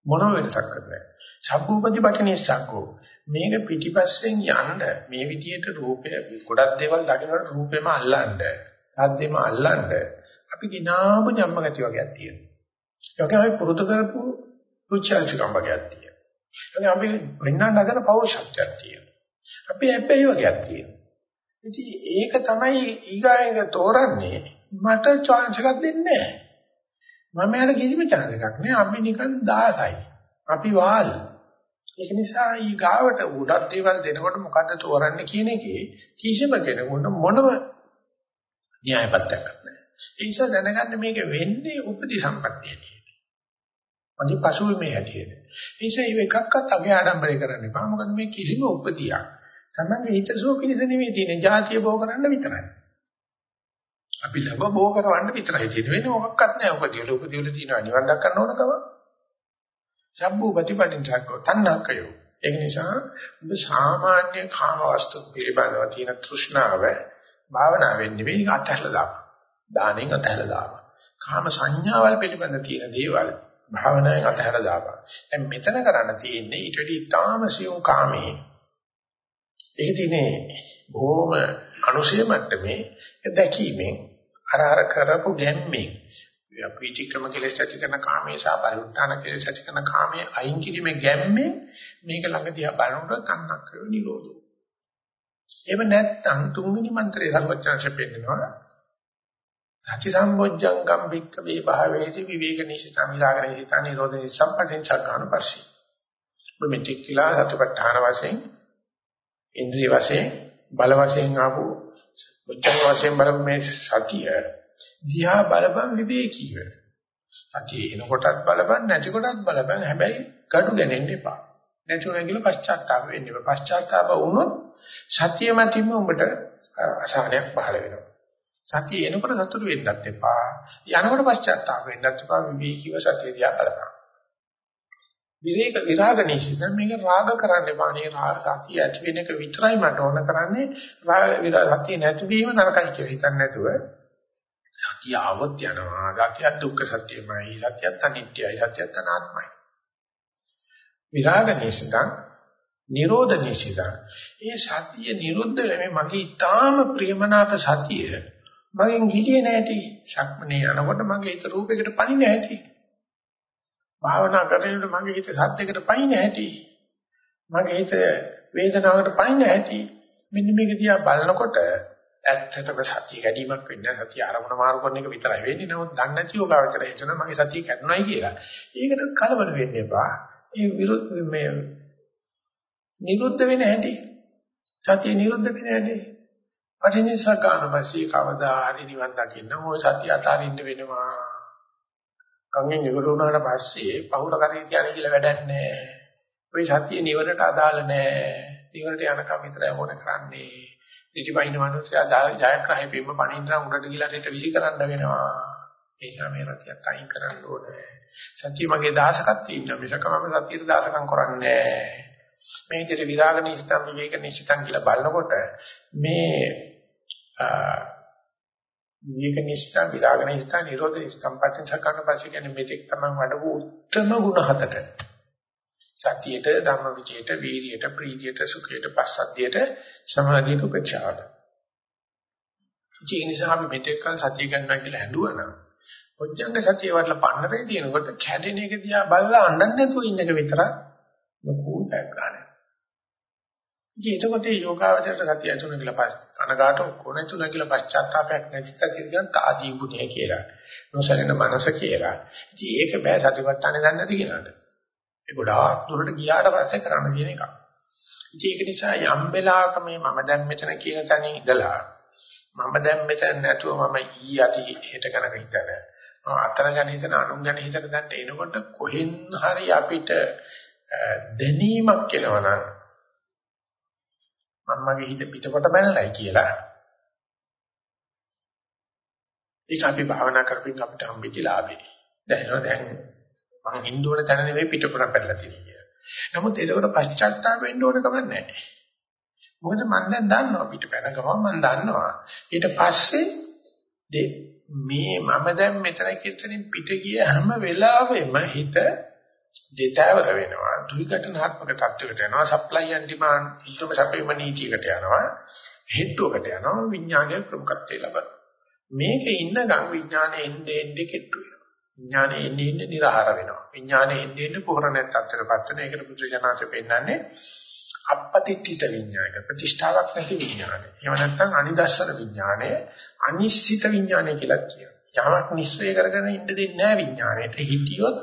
මොන වෙනසක් කරන්නේ. සබ්බූපති පටිනේ සක්කෝ. මේක පිටිපස්සෙන් යන්න මේ විදියට රූපය ගොඩක් දේවල් දකින්නට රූපෙම අල්ලන්න. සද්දෙම අල්ලන්න. අපි කිනාම ජම්ම ගති වගේක් තියෙනවා. ඒක අපි පුරුදු කරපු රුචිල්චකම් වගේක් තියෙනවා. ඒක අපි වෙන්නන්න නගන පෞරුෂත්වයක් තියෙනවා. අපි හැබැයි වගේක් තියෙනවා. ඉතින් ඒක තමයි ඊගායක තෝරන්නේ මට chance එකක් දෙන්නේ නැහැ. මම යාට කිසිම chance එකක් නෑ. අපි නිකන් 16යි. අපි වාල්. ඒක නිසා ඊගාවට උඩක් දේවල් දෙනකොට මොකද්ද තෝරන්නේ කියන එකේ කිසිම කෙනෙකුට මොනම න්‍යායපත්‍යක් නැහැ. ඒ නිසා දැනගන්න මේක වෙන්නේ උපදි සම්පත්තියදී. අනිත් පසුවේ මේ හැටියට. ඒ නිසා මේ එකක්වත් අගේ ආඩම්බරය කරන්න එපා. මොකද මේ කිසිම උපදියක් තමන්ගේ හිතසුව පිණිස නෙවෙයි තියෙන්නේ. ಜಾතිය බෝ කරන්න විතරයි. අපි ලබ බෝ කරවන්න විතරයි තියෙන්නේ. වෙන මොකක්වත් නැහැ. උපදියල උපදියල තියෙනවා නිවන් දක්කන්න ඕනකම. සම්බු ප්‍රතිපදින්චක්කෝ තණ්හකයෝ. ඒ නිසා ඔබ සාමාන්‍ය කාම වස්තු පිළිබඳව තියෙන තෘෂ්ණාව භාවනාවෙන් නෙවෙයි අතහැරලා දාන්න. දානෙන් අතහැරලා දාන්න. කාම සංඥාවල් පිළිබඳ තියෙන දේවල් භාවනාවෙන් අතහැරලා දාන්න. දැන් මෙතන කරන්න තියෙන්නේ ඊට වඩා ඉතාම සියුම් කාමයේ ඒක තියෙන්නේ බොහොම අනුශය මට්ටමේ දැකීමෙන් අර අර කරපු ගැම්මෙන් අපීචිකම කෙලෙස් ඇති කරන කාමයේ සහ පරිඋත්ථාන කෙලෙස් ඇති කරන කාමයේ අයින් කිරීමේ ගැම්මේ මේක ළඟ දිහා බලනකොට තණ්හක් වේ නිරෝධෝ. එහෙම නැත්නම් තුන්වෙනි මන්ත්‍රයේ සර්වඥාංශ පෙන්නනවා සති සම්බොජ්ජංගම් බික්ක වේ භාවේති විවේක නිසිතා විරාග නිසිතා නිරෝධ නිසම්පටින් සක්කාන පස්සී. මෙතෙක් කියලා සතිපට්ඨාන වශයෙන් ඉන්ද්‍රිය වශයෙන් බල වශයෙන් ආපු බොජ්ජංග වශයෙන් බලමු මේ සතිය දිහා බලපන් විවේකීව. සතිය එනකොටත් බලපන් නැති කොටත් බලපන් හැබැයි gadu ගන්නේ එපා. නැතුණා කියලා පශ්චාත්තාප වෙන්න එපා. පශ්චාත්තාප වුණොත් සතිය මතින්ම උඹට අසහනයක් පහළ වෙනවා. සතිය එනකොට සතුට වෙන්නත් එපා. යනකොට පශ්චාත්තාප වෙන්නත් එපා. විවේකීව සතිය දිහා බලපන්. විවේක විරාග නිසිත මේක රාග කරන්න එපා. නේ රාග සතිය ඇති වෙන එක විතරයි මට ඕන කරන්නේ. රාග විරාග සතිය නැතිවීම නරකයි කියලා හිතන්නේ නැතුව සතිය આવොත් යනවා. සතිය දුක්ඛ සත්‍යමයි. සතියත් අනිත්‍යයි. සතියත් අනාත්මයි. විරාග නිසිතං නිරෝධ නිසිතං. ඒ සතිය නිරුද්ධ වෙන්නේ මගේ ඊටාම ප්‍රියමනාප සතිය මගෙන් ගිලියේ නැහැටි. සක්මනේ යනකොට මගේ හිත රූපයකට පණින්නේ නැහැටි. භාවනා කරනකොට මගේ හිත සද්දයකට පණින්නේ නැහැටි. මගේ හිත වේදනාවකට පණින්නේ නැහැටි. මෙන්න මේක දිහා බලනකොට ඇත්තටම සතිය කැඩීමක් වෙන්නේ නැහැ. සතිය ආරමුණ මාරු කරන එක විතරයි වෙන්නේ. නමුත් දන්නේ නැති යෝගාවචරය හිතන මගේ සතිය කැඩුණයි කියලා. ඒකට කලබල වෙන්න එපා. ඒ විරුද්ධ මේ නිරුද්ධ වෙන හැටි. සතිය නිරුද්ධ වෙන හැටි. පටිනිසගානපසී කවදා හරි නිවන් දකින්න ඕය සතිය අතාරින්න වෙනවා. කංගෙන් ඉවර වුණාට පස්සේ පහුර කරේ තියන්නේ කියලා වැඩක් නැහැ. ওই සතිය නිවනට අදාළ නැහැ. නිවනට යනකම් විතරයි ඕන කරන්නේ. ඉතිපයින් මිනිස්සයා ජයග්‍රහය බිම්ම පණින්න උඩට ගිහලා රෙට විලි කරන්න වෙනවා. ඒ නිසා මේ රතියත් අයින් කරන්න ඕනේ. සත්‍ය මගේ දාසකක් තියෙනවා. මිසක මම සත්‍යයට දාසකම් කරන්නේ මේ විදිහට විරාග නිස්තම් විවේක නිසිතම් කියලා බලනකොට මේ විවේක නිස්තම් විරාග නිස්තම් නිරෝධ නිස්තම් පටිච්චසමුප්පාද පස්සේ කියන්නේ මේක තමයි වඩපු උත්තම ගුණ හතට. සතියට ධම්මවිචයට වීරියට ප්‍රීතියට සුඛයට පස්සද්ධියට සමාධියට උපේක්ෂාවට. ඒ නිසා අපි මෙතෙක් කල සතිය ගන්නවා කියලා හඳුවනවා. පොඥංග සතිය වල පන්නරේ තියෙනකොට කැඩෙන එක දිහා බලලා අඬන්නේ නැතුව ඉන්න එක විතරක් ලොකු දැක්කානේ. ඉතින් එතකොට මේ යෝගාවචරයට සතිය ඇතුළේ කියලා පස් කනගාට කොනේ තුන කියලා පශ්චාත්තාවයක් නැති තතිය කියන තාදී ගුණය කියලා. නොසලෙන මනස කියලා. ඉතින් ඒක බෑ සතිපට්ඨානේ දන්නේ නැති කෙනාට. ඒ ගොඩාක් දුරට ගියාට පස්සේ කරන්න තියෙන එකක්. ඉතින් ඒක නිසා යම් වෙලාවක මේ මම දැන් මෙතන කියන තැනින් ඉඳලා මම දැන් මෙතන නැතුව මම ඊ යටි හෙට කරන හිතන අතර ගැන හිතන අනුන් ගැන හිතන දැන් එනකොට කොහෙන් හරි අපිට දැනීමක් එනවනම් මම මගේ හිත පිටපොට බැලලයි කියලා ඒක අපි භාවනා කරපින් අපිට හම්බෙච්ච ලාභේ දැනෙනවා දැන් මම ඉන්න ඕන තැන නෙවෙයි පිටපොට පැනලා තියෙන්නේ කියලා. නමුත් ඒකට පශ්චාත්තාප වෙන්න ඕන කම නැහැ. මොකද මම දැන් දන්නවා පිට පැන ගමන් මම දන්නවා. ඊට පස්සේ මේ මම දැන් මෙතන කිත්තරින් පිට ගිය හැම වෙලාවෙම හිත දෙතවර වෙනවා. දුවිඝටනාත්මක තත්ත්වයකට යනවා. සප්ලයි ඇන්ඩ් ඩිමාන්ඩ් ඊටම සැපෙම නීතියකට යනවා. හෙට්ටුවකට යනවා. විඥානයේ ප්‍රමුඛත්වය ලබනවා. මේකේ ඉන්න ගම් විඥානයේ එන්නේ එන්නේ කෙට්ටු වෙනවා. විඥානය එන්නේ එන්නේ නිරහර වෙනවා. විඥානය එන්නේ එන්නේ පොහොරණයක් තත්ත්වයකටපත් වෙන එකට බුදුජානක පෙන්නන්නේ අපපතිත්‍ිත විඥානය. ප්‍රතිෂ්ඨාවක් නැති විඥානය. එහෙම නැත්නම් අනිදස්සන විඥානය, අනිශ්චිත විඥානය කියලා කියනවා. යමක් නිස්සය කරගෙන ඉන්න දෙන්නේ නැහැ විඥානයට. හිතියොත්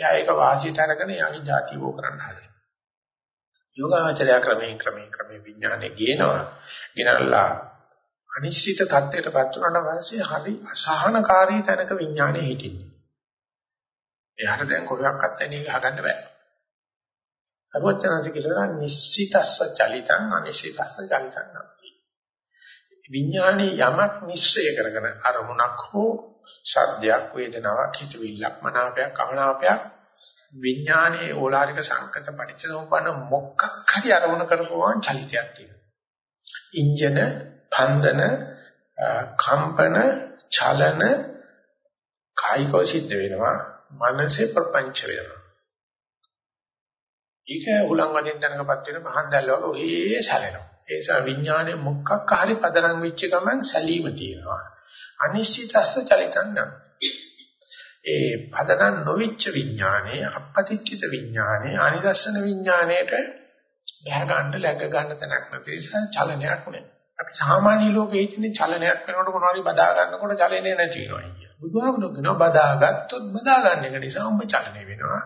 එයා ඒක වාසියට අරගෙන යන්නේ જાතිවෝ කරන්න හදනවා. යෝගාචරය ක්‍රමයෙන් ක්‍රමයෙන් ක්‍රමයෙන් විඥානේ ගේනවා. ගෙනල්ලා අනිශ්චිත තත්ත්වයටපත් වුණාට පස්සේ හරි අසහනකාරී තැනක විඥානේ හිටින්නේ. එයාට දැන් කොහොමවත් එන්නේ ගහගන්න බෑ. අරවචනන්ස කියලා නිශ්චිතස්ස චලිතං අනිශ්චිතස්ස චලිතං නම්ති. විඥානේ යමක් නිශ්චය කරගෙන අරමුණක් හෝ ශබ්දයක් වේදනාවක් හිතවිල්ලක් මනාපයක් අමනාපයක් විඥානයේ ඕලාරික සංකත පරිච්ඡේදෝපන මොකක් හරි අරමුණ කරපුවාන් චලිතයක් තියෙනවා. ඉන්ජන, පන්දන, කම්පන, චලන කායිකව සිද්ධ වෙනවා. මනසේ ප්‍රපංච වෙනවා. ඒක උලන් වදින් තැනකපත් වෙන මහන් දැල්ල වගේ ඔහේ සැලෙනවා. ඒ නිසා විඥානයේ මොකක් හරි පදනම් වෙච්ච ගමන් සැලීම තියෙනවා. අනිශ්චිතස්ස චලිතන්න. ඒ පදනම් නොවිච්ච විඥානේ අපපතිච්චිත විඥානේ අනිදස්සන විඥානේට බහැ ගන්න läග ගන්න තැනක් නැති නිසා චලනයක් නෑ. අපි සාමාන්‍ය ලෝකයේ ඉන්නේ චලනයක් වෙනකොට මොනවාරි බදා ගන්නකොට චලනේ නැති වෙනවා කිය. බුදුහාමුදුරුවෝ කියනවා බදාගත්තොත් බදා ගන්න එක නිසා උඹ චලනේ වෙනවා.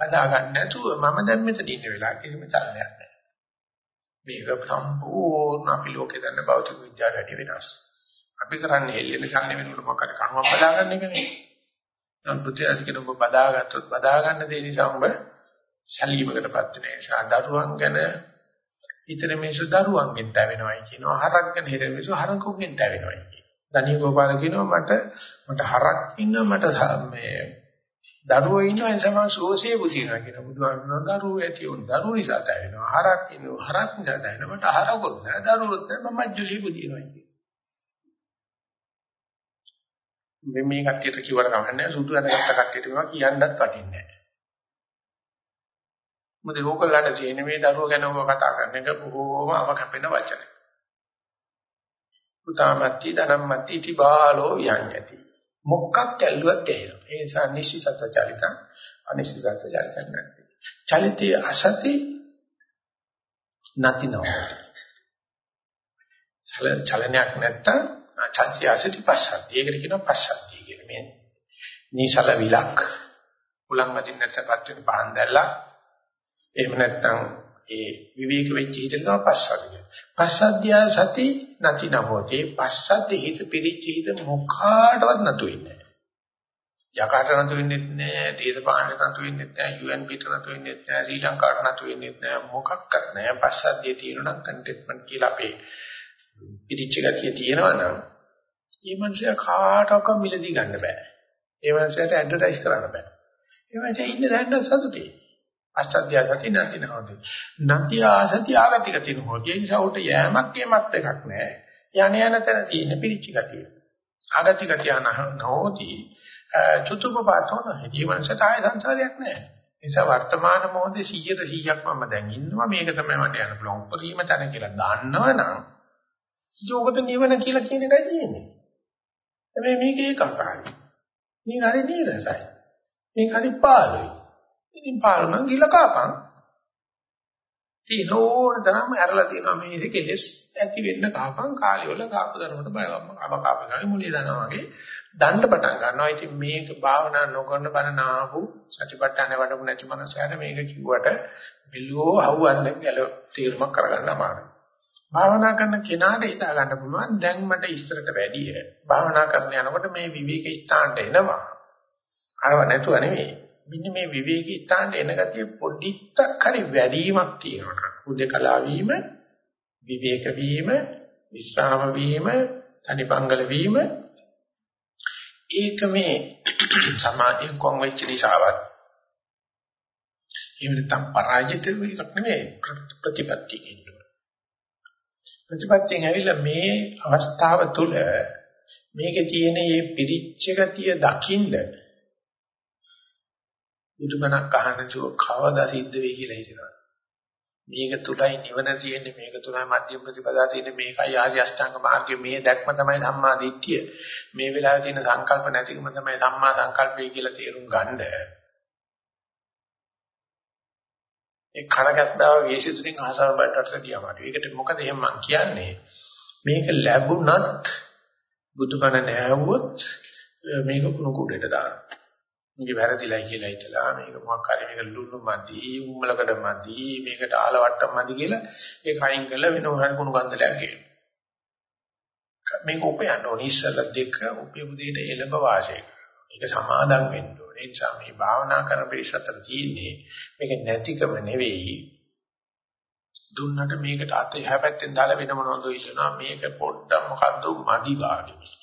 බදා ගන්න නැතුව මම දැන් මෙතන ඉන්න වෙලාව කිසිම චලනයක් නැහැ. මේක සම්පූර්ණ අපි ලෝකේ දන්න භෞතික විද්‍යාව වැඩි වෙනස්. අපි කරන්නේ එල්ලෙන චලන වෙනකොට මොකක්ද කණුවක් බදා ගන්න එකනේ. සම්පූර්ණ කියන ඔබ බදාගත්තොත් බදා ගන්න දේ නිසා ඔබ සැලීමකටපත් වෙන නිසා දරුවන් ගැන හිතන මිනිස්සු දරුවන්ගෙන් තැවෙනවයි කියනවා. හරක් ගැන හිතන මිනිස්සු හරකුන්ගෙන් තැවෙනවයි කියනවා. දණිය ගෝපාල කියනවා මට මට හරක් ඉන්නවා මට මේ දරුවෝ ඉන්නවා ඒ සමන් සෝසේ බුදිනවා කියන බුදුහාමුදුරුවෝ දරුවෝ ඇති උන් දරුවෝ නිසා තැවෙනවා. හරක් ඉන්නවා හරක් නිසා තැවෙනවා. මට හරකොත් නෑ දරුවොත් නෑ මම මජ්ජලි බුදිනවා කියන. මේ මේ කට්ටියට කිව්වට කමන්නේ සුදු අඳගත්ත කට්ටියට මේවා කියන්නත් වටින්නේ නැහැ. මොකද ඕගොල්ලන්ට තියෙන මේ දරුවෝ ගැන ඔබ කතා කරන එක බොහෝම අවකපෙන වචන. පුතාමත්ටි ධනම්මත්ටි තිබාලෝ යන්නති. මොකක් ඇල්ලුවත් එහෙම. ඒ නිසා නිශ්චිත චලිතං අනිශ්චිත චලිතං නැති. චලිතී අසති නැතිනෝ. චලනයක් නැත්තම් චන්ති අසති පස්සද්ධි. ඒකට කියනවා පස්සද්ධිය කියලා. මේ නිසල විලක් උලන් වදින්න නැත්පත් වෙන පහන් දැල්ලක් එහෙම නැත්නම් ඒ විවේක වෙච්ච හිතේනවා පස්සද්ධිය. පස්සද්ධිය සති නැති නමෝතේ පස්සද්ධි හිත පිරිච්ච හිත මොකාටවත් නැතු වෙන්නේ යකාට නතු වෙන්නේ නැහැ, දේශපාලනට නතු වෙන්නේ නැහැ, UN පිට නතු වෙන්නේ නැහැ, ශ්‍රී ලංකාවට නතු වෙන්නේ නැහැ, මොකක්වත් නැහැ. පස්සද්ධිය තියෙනවා නම් කන්ටෙන්ට්මන්ට් කියලා අපේ පිටිච්ච ගතිය තියෙනවා නම් මේ මනුස්සයා කාටවත් මිලදී ගන්න බෑ. ඒ මනුස්සයාට ඇඩ්වර්ටයිස් කරන්න බෑ. ඒ මනුස්සයා ඉන්නේ දැන්න සතුටේ. අෂ්ටධ්‍යා සති නැති නෝද. නැති ආසති ආගතික තිනෝ. ඒ නිසා උට යෑමක් යෑමක් එකක් නෑ. යණ යන තැන තියෙන පිටිච්ච ගතිය. ආගතික ගතිය නෝති චුතුපපාතෝ නැහැ. ජීවනසට ආය සංසාරයක් නෑ. නිසා වර්තමාන මොහොතේ 100ට 100ක් මම දැන් ඉන්නවා මේක තමයි මට යන්න පුළුවන් උපරිම තැන කියලා දන්නවනම් යෝගට නිවන කියලා කියන එකයි තියෙන්නේ. හැබැයි මේක ඒකාකාරයි. මේක හරි නීරසයි. මේක හරි පාළුයි. ඉතින් පාළු නම් ගිල කාපන්. තීනෝන තරම ඇරලා තියෙනවා මේ ඉතිකෙස් ඇති වෙන්න කාපන් කාලය වල කාප දරනකොට බයවම අබ කාප ගානේ මුලිය දනවා වගේ දණ්ඩ පටන් ගන්නවා. ඉතින් මේක භාවනා නොකරන බණ නාපු සතිපට්ඨාන වඩපු නැති මනසට මේක කිව්වට බිල්ලෝ හවුවන්නේ ගැල තීරමක් කරගන්න අමාරුයි. භාවනා කරන කෙනාට හිතා ගන්න පුළුවන් දැන් මට ඉස්සරට වැඩිය භාවනා කරන යනකොට මේ විවේක ස්ථානට එනවා. අරව නැතුව නෙමෙයි. මෙන්න මේ විවේක ස්ථානට එන ගතිය පොඩිත්තක් හරි වැඩිවීමක් තියෙනවා. උදේකලා වීම, විවේක වීම, විස්රාම වීම, තනිපංගල වීම ඒක මේ සමාධිය කොන් වෙච්ච නිසාවත් එහෙම නැත්නම් පරාජිත වෙලක් නෙමෙයි ප්‍රතිපත්තියකින් ප්‍රතිපත්තියෙන් ඇවිල්ලා මේ අවස්ථාව තුළ මේකේ තියෙන මේ පිරිච්ච ගතිය දකින්න බුදුබණක් අහන්න චෝ කවදා සිද්ධ වෙයි කියලා හිතනවා. මේක තුලයි නිවන තියෙන්නේ මේක තුලයි මධ්‍යම ප්‍රතිපදා තියෙන්නේ මේකයි ආර්ය අෂ්ටාංග මාර්ගයේ මේ දැක්ම තමයි ධම්මා දිට්ඨිය. මේ වෙලාවේ තියෙන සංකල්ප නැතිකම තමයි ධම්මා සංකල්පය කියලා තේරුම් ගන්න. ඒ කනගස්දාව වේසිතුලින් ආසාව බඩට දියමාරු. ඒකට මොකද එහෙම මං කියන්නේ? මේක ලැබුණත් බුදුබණ නැවුවොත් මේක කුණු කුඩේට දානවා. මේක වැරදිලා කියලා හිතලා මේක මොකක් හරි මේක ලුණු මදි, උම්මලකඩ මදි, මේකට ආලවට්ටම් මදි කියලා ඒක අයින් කරලා වෙන උහන් කුණු කන්දලයක් ගේනවා. මේක උපයන්න ඕනේ ඉස්සලා දෙක උපයපු දෙයට එළඹ වාසය කරනවා. ඒක සමාදම් වෙන්න ඒ නිසා මේ භාවනා කරන පිළිසතර තියෙන්නේ මේක නැතිකම නෙවෙයි. දුන්නට මේකට අත එහා පැත්තෙන් දාලා වෙන මොනවද ඉස්සනවා මේක පොඩ්ඩක් මොකද්ද මදි වාගේ.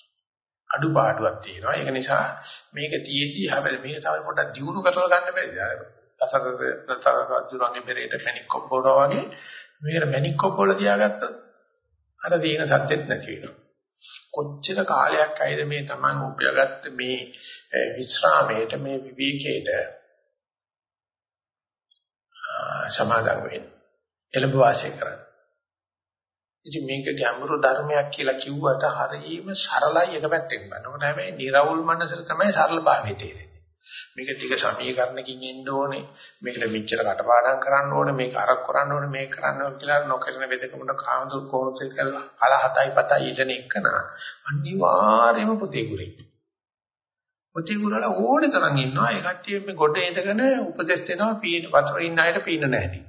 අඩුපාඩුවක් තියෙනවා. ඒක නිසා මේක තියෙද්දි හැබැයි මේක තව පොඩ්ඩක් දියුණු කරලා ගන්න බැරිද? අසතර නතර රජුණන්ගේ පෙරේට මැනික් කොබ්බෝරා වගේ මේකට මැනික් කොබ්බෝල තියාගත්තොත් අර තියෙන සත්‍යෙත් නැති වෙනවා. කොච්චර කාලයක් ඇයිද මේ Taman උපයාගත්ත මේ විස්රාමයට මේ විවේකයට සමාදන් වෙන්න. එළඹ වාසය කරන්න. ඉතින් මේක ගැඹුරු ධර්මයක් කියලා කිව්වට හරියම සරලයි එක පැත්තෙන් බලනකොට හැබැයි නිර්වුල් මනසට තමයි සරල භාවය තේරෙන්නේ. මේක ටික සමීකරණකින් එන්න ඕනේ. මේකට මෙච්චර කටපාඩම් කරන්න ඕනේ. මේක අරක් කරන්න ඕනේ. මේක කරන්න ඕනේ කියලා නොකරන වෙදකමට කාමතු කොහොමද කියලා කල හතයි පතයි ඉඳන එකන අනිවාර්යයෙන්ම පුතේ ගුරේ. පුතේ ගුරලා ඕනේ තරම් ඉන්නවා. ඒ කට්ටිය මේ ගොඩ ඉඳගෙන උපදෙස් දෙනවා පීන වතුර ඉන්න අයට පීන නැහැ.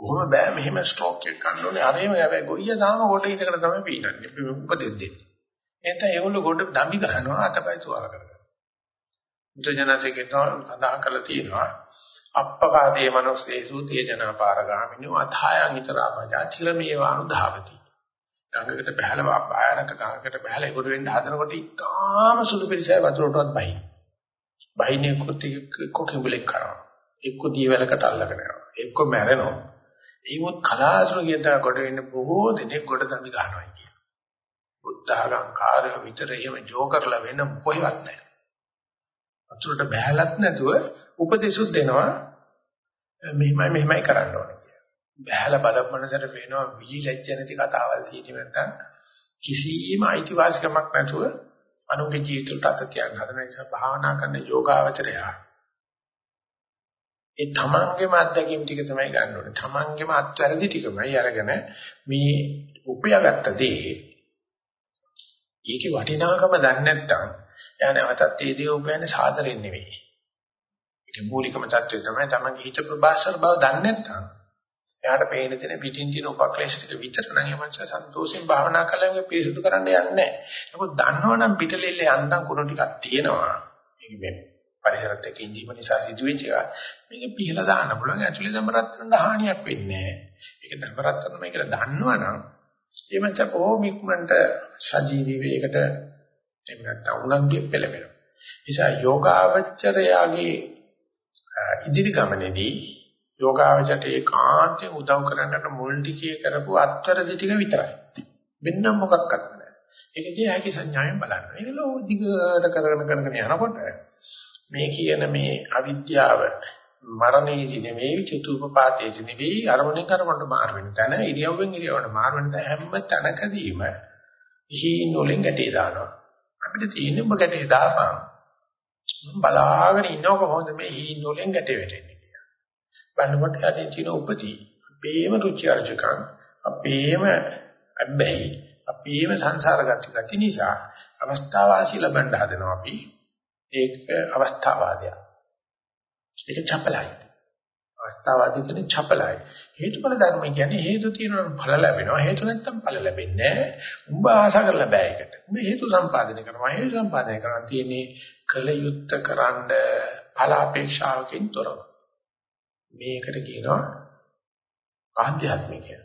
කොහොම බෑ මෙහෙම ස්ට්‍රෝක් එක ගන්න ඕනේ. අරේම හැබැයි ගොයිය තාම ගොඩ ඉඳගෙන තමයි පීනන්නේ. උපදෙස් දෙන්නේ. එතන ඒගොල්ලෝ ගොඩ දම්බි ගහනවා අතපය තුවාල කරගෙන. බුදුජනකේ සඳහන් කරලා තියෙනවා අප්පකාදේ මනෝසේසු තේජනා පාරගාමිනෝ අථායන් ඉතරාපජා චිරමේව අනුධාවති ගංගකට බහැලා බායනක ගංගකට බහැලා ඒකට වෙන්න හදනකොට ඉතාම සුළු පිළිසය වතුරටවත් බයි බයිනේ කුටි කොකිඹලෙක් කරනවා. එක්ක දීවැලකට අල්ලගෙන යනවා. එක්ක මැරෙනවා. ඒවත් කලාසුර කියන කොට වෙන්න බොහෝ දෙනෙක් කොට දමි ගන්නවා කියන බුද්ධ ආගම් කාර්ය විතර එහෙම ජෝකර්ලා වෙන කොහෙවත් නැහැ. වතුරට බහැලත් නැතුව උපදේශුත් දෙනවා මෙහිමයි මෙහිමයි කරන්න ඕනේ කියලා. බහැලා බලපමණට වෙනවා විලිලැජ්ජ නැති කතාවල් තියෙන්නේ නැත්නම් කිසිම අයිතිවාසිකමක් නැතුව අනුගේ ජීවිතයට අත තියන්න හදන නිසා භාවනා කරන යෝගාවචරය ඒ තමන්ගේම අත්දැකීම් ටික තමයි ගන්න ඕනේ. තමන්ගේම අත්වැරදි ටිකමයි අරගෙන මේ උපයාගත්ත දේ ඒකේ වටිනාකම දන්නේ නැත්නම් එයා නැවතත් ඒ දේ උපයන්නේ සාදරෙන් නෙවෙයි. ඒක මූලිකම தත්ත්වය තමයි තමන්ගේ හිත ප්‍රබාසර බව දන්නේ නැත්නම් එයාට පේන තියෙන පිටින් තියෙන උපක්ලේශ ටික විතර නම් යමංශ සන්තෝෂයෙන් භාවනා කළා මේ පිරිසුදු කරන්න යන්නේ නැහැ. නමුත් දන්නවනම් පිටලෙල්ල යන්තම් කුණු ටිකක් තියෙනවා. මේක මේ පරිසරත් එක්ක ඉඳීම නිසා සිදුවෙච්ච එක. මේක පිහලා දාන්න පුළුවන්. ඇතුලේ දම රත්තරන් හානියක් වෙන්නේ නැහැ. ඒක දම රත්තරන් මේකලා දන්නවනම් ඒ මං බොහොම ඉක්මනට සජීවී වේකට එහෙම නැත්නම් උනන්දුවෙ පෙළඹෙනවා. නිසා යෝගාවචරයාගේ ඉදිරි ගමනේදී යෝගාවචරයට ඒකාන්තයෙන් උදව් කරන්නට මුල් ටිකේ කරපු අත්තරදි ටික විතරයි. වෙන මොකක්වත් නැහැ. ඒකදී හැකි සංඥාවෙන් බලන්න. ඒක ලෝ දිගට කරගෙන කරගෙන යනකොට මේ කියන මේ අවිද්‍යාව මරණයේදී නෙවෙයි චතුපපාතයේදී නෙවෙයි අරමුණෙන් අරමුණට මාර වෙන තැන ඉරියව්වෙන් ඉරියව්වට මාර වෙන තැන හැම තැනකදීම ඉහින් වලින් ගැටේ දානවා. අපිට තියෙන්නේ ඔබ ගැටේ දාපන්. බලාගෙන ඉන්නව කොහොමද මේ හිින් වලින් ගැටේ වැටෙන්නේ කියලා. බලනකොට යටින් තියෙන උපදී. අපේම රුචි අරුචිකම් අපේම අබ්බැහි අපේම සංසාර ගති ගති නිසා අවස්ථාවාසී ලබන්න හදනවා අපි. ඒක අවස්ථාවාදයක්. ඒක චපලයි. අවස්ථාවාදී කියන්නේ චපලයි. හේතුඵල ධර්ම කියන්නේ හේතු තියෙනවා ඵල ලැබෙනවා. හේතු නැත්තම් ඵල වෙන්නේ නැහැ. උඹ ආශා කරලා බෑ ඒකට. උඹ හේතු සම්පාදනය කරනවා. හේතු සම්පාදනය කරනවා තියෙන්නේ කල යුත්ත කරන්න ඵල අපේක්ෂාවකින් තොරව. මේකට කියනවා ආධ්‍යාත්මිකය.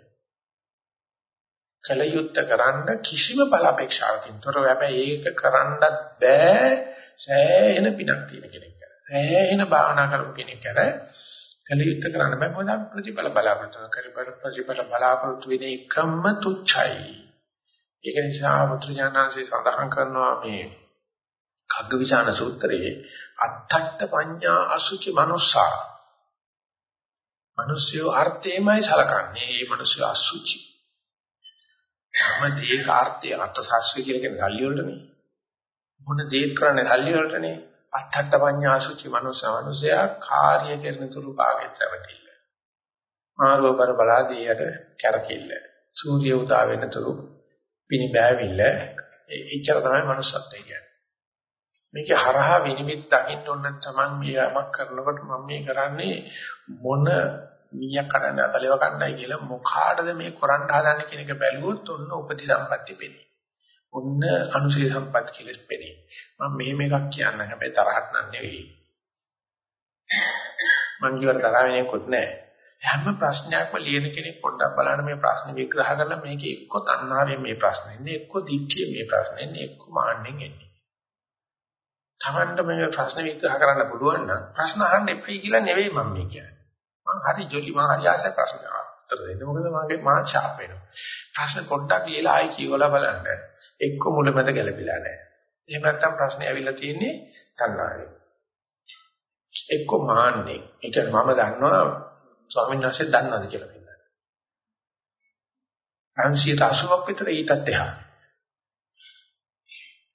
කල යුත්ත කරන්න කිසිම ඵල අපේක්ෂාවකින් තොරව. හැබැයි ඒක කරන්නත් බෑ. සෑහෙන පිටක් තියෙන කෙනෙක්. සෑහෙන භාවනා කරපු කෙනෙක් අර කලියුත් කරන්න බෑ. මොකද ප්‍රතිඵල බලාපොරොත්තු කරපර ප්‍රතිඵල බලාපොරොත්තු වෙන එකම තුච්චයි. ඒක නිසා මුත්‍රාඥාන්සේ සඳහන් කරනවා මේ කග්ගවිචාන සූත්‍රයේ අත්තට්ඨ පඤ්ඤා අසුචි මනුස්සා. මිනිස්සු අර්ථයමයි සලකන්නේ. මේ මිනිස්සු අසුචි. හැම දෙයක අර්ථය අර්ථශාස්ත්‍රය කියලා කියන්නේ කල්ලි වලටනේ. මොන දේත් කරන්නේ කල්ලි වලටනේ? අත්තට පඤ්ඤා සුචි මනුස්ස මනුසයා කාර්ය කරන තුරු භාගෙත් රැවටිල්ල. මාර්ග බර බලාදීයට කැරකිල්ල. සූර්ය උදා වෙන තුරු පිනි බෑවිල්ල. එච්චර තමයි මනුස්සත්වය කියන්නේ. මේක හරහා විනිවිද දකින්න ඕන තමන් මේ යමක් කරනකොට මම මේ කරන්නේ මොන මීයක් කඩන්න අතලෙව කණ්ඩායි කියලා මොකාටද මේ කරන්න හදන්නේ කියන එක බැලුවොත් ඔන්න උපදි සම්පatti වෙන්නේ. ඔන්න අනුශේ සම්පත් කියලා පෙනේ. මම මෙහෙම එකක් කියන්න හැබැයි තරහක් නන් නෙවෙයි. මං කියවර තරහ වෙනේකොත් නැහැ. හැම ප්‍රශ්නයක්ම ලියන කෙනෙක් පොඩ්ඩක් බලන්න මේ ප්‍රශ්න විග්‍රහ කරලා මේක එක්ක තණ්හාවෙන් මේ ප්‍රශ්නේ ඉන්නේ එක්ක දික්කිය මේ ප්‍රශ්නේ ඉන්නේ එක්ක මාන්නෙන් එන්නේ. Tamanට මේ ප්‍රශ්න විග්‍රහ කරන්න පුළුවන් නම් ප්‍රශ්න අහන්න එපයි කියලා නෙවෙයි මම මේ කියන්නේ. මං හරි ජොලි මං හරි ආසයි ප්‍රශ්න උත්තර දෙන්න. මොකද මගේ මා ෂාප් වෙනවා. ප්‍රශ්න පොඩ්ඩක් ලියලා ආයි කියවලා බලන්න. එක්ක මුලමෙද ගැලපිලා නැහැ. එහෙම නැත්නම් ප්‍රශ්නේ ඇවිල්ලා තියෙන්නේ තණ්හාවෙන්. එක්ක මාන්නේ. ඒ කියන්නේ මම දන්නවා ස්වාමීන් වහන්සේ දන්නවද කියලා කියනවා. 580ක් විතර ඊටත් එහා.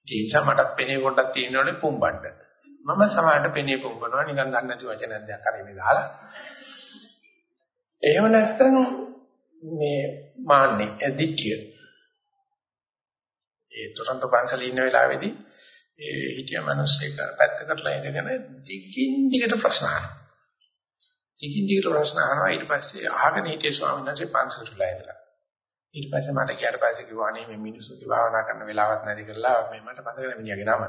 ජීවිත මට පෙනේ පොඩ්ඩක් තියෙනවනේ පුම්බණ්ඩ. මම සමහරට පෙනේ පොඹනවා නිකන් දන්නේ නැති වචනයක් දෙයක් අර මේ දාලා. එහෙම නැත්නම් මේ මාන්නේ දිට්ඨිය. ඒ තොරන්ත පන්සලේ ඉන්න වෙලාවේදී ඒ හිටිය මිනිස්සෙක් පැත්තකටලා ඉඳගෙන දිගින් දිගට ප්‍රශ්න අහනවා. දිගින් දිගට ප්‍රශ්න අහනවා ඊට පස්සේ අහගෙන හිටිය ස්වාමීන් වහන්සේ පන්සලට ඉඳලා. ඊට පස්සේ මට කියාට පස්සේ කිව්වා අනේ මේ මිනිස්සු භාවනා කරන වෙලාවක් නැති කරලා මේ මට මතක නැහැ මිනිහාගේ නම.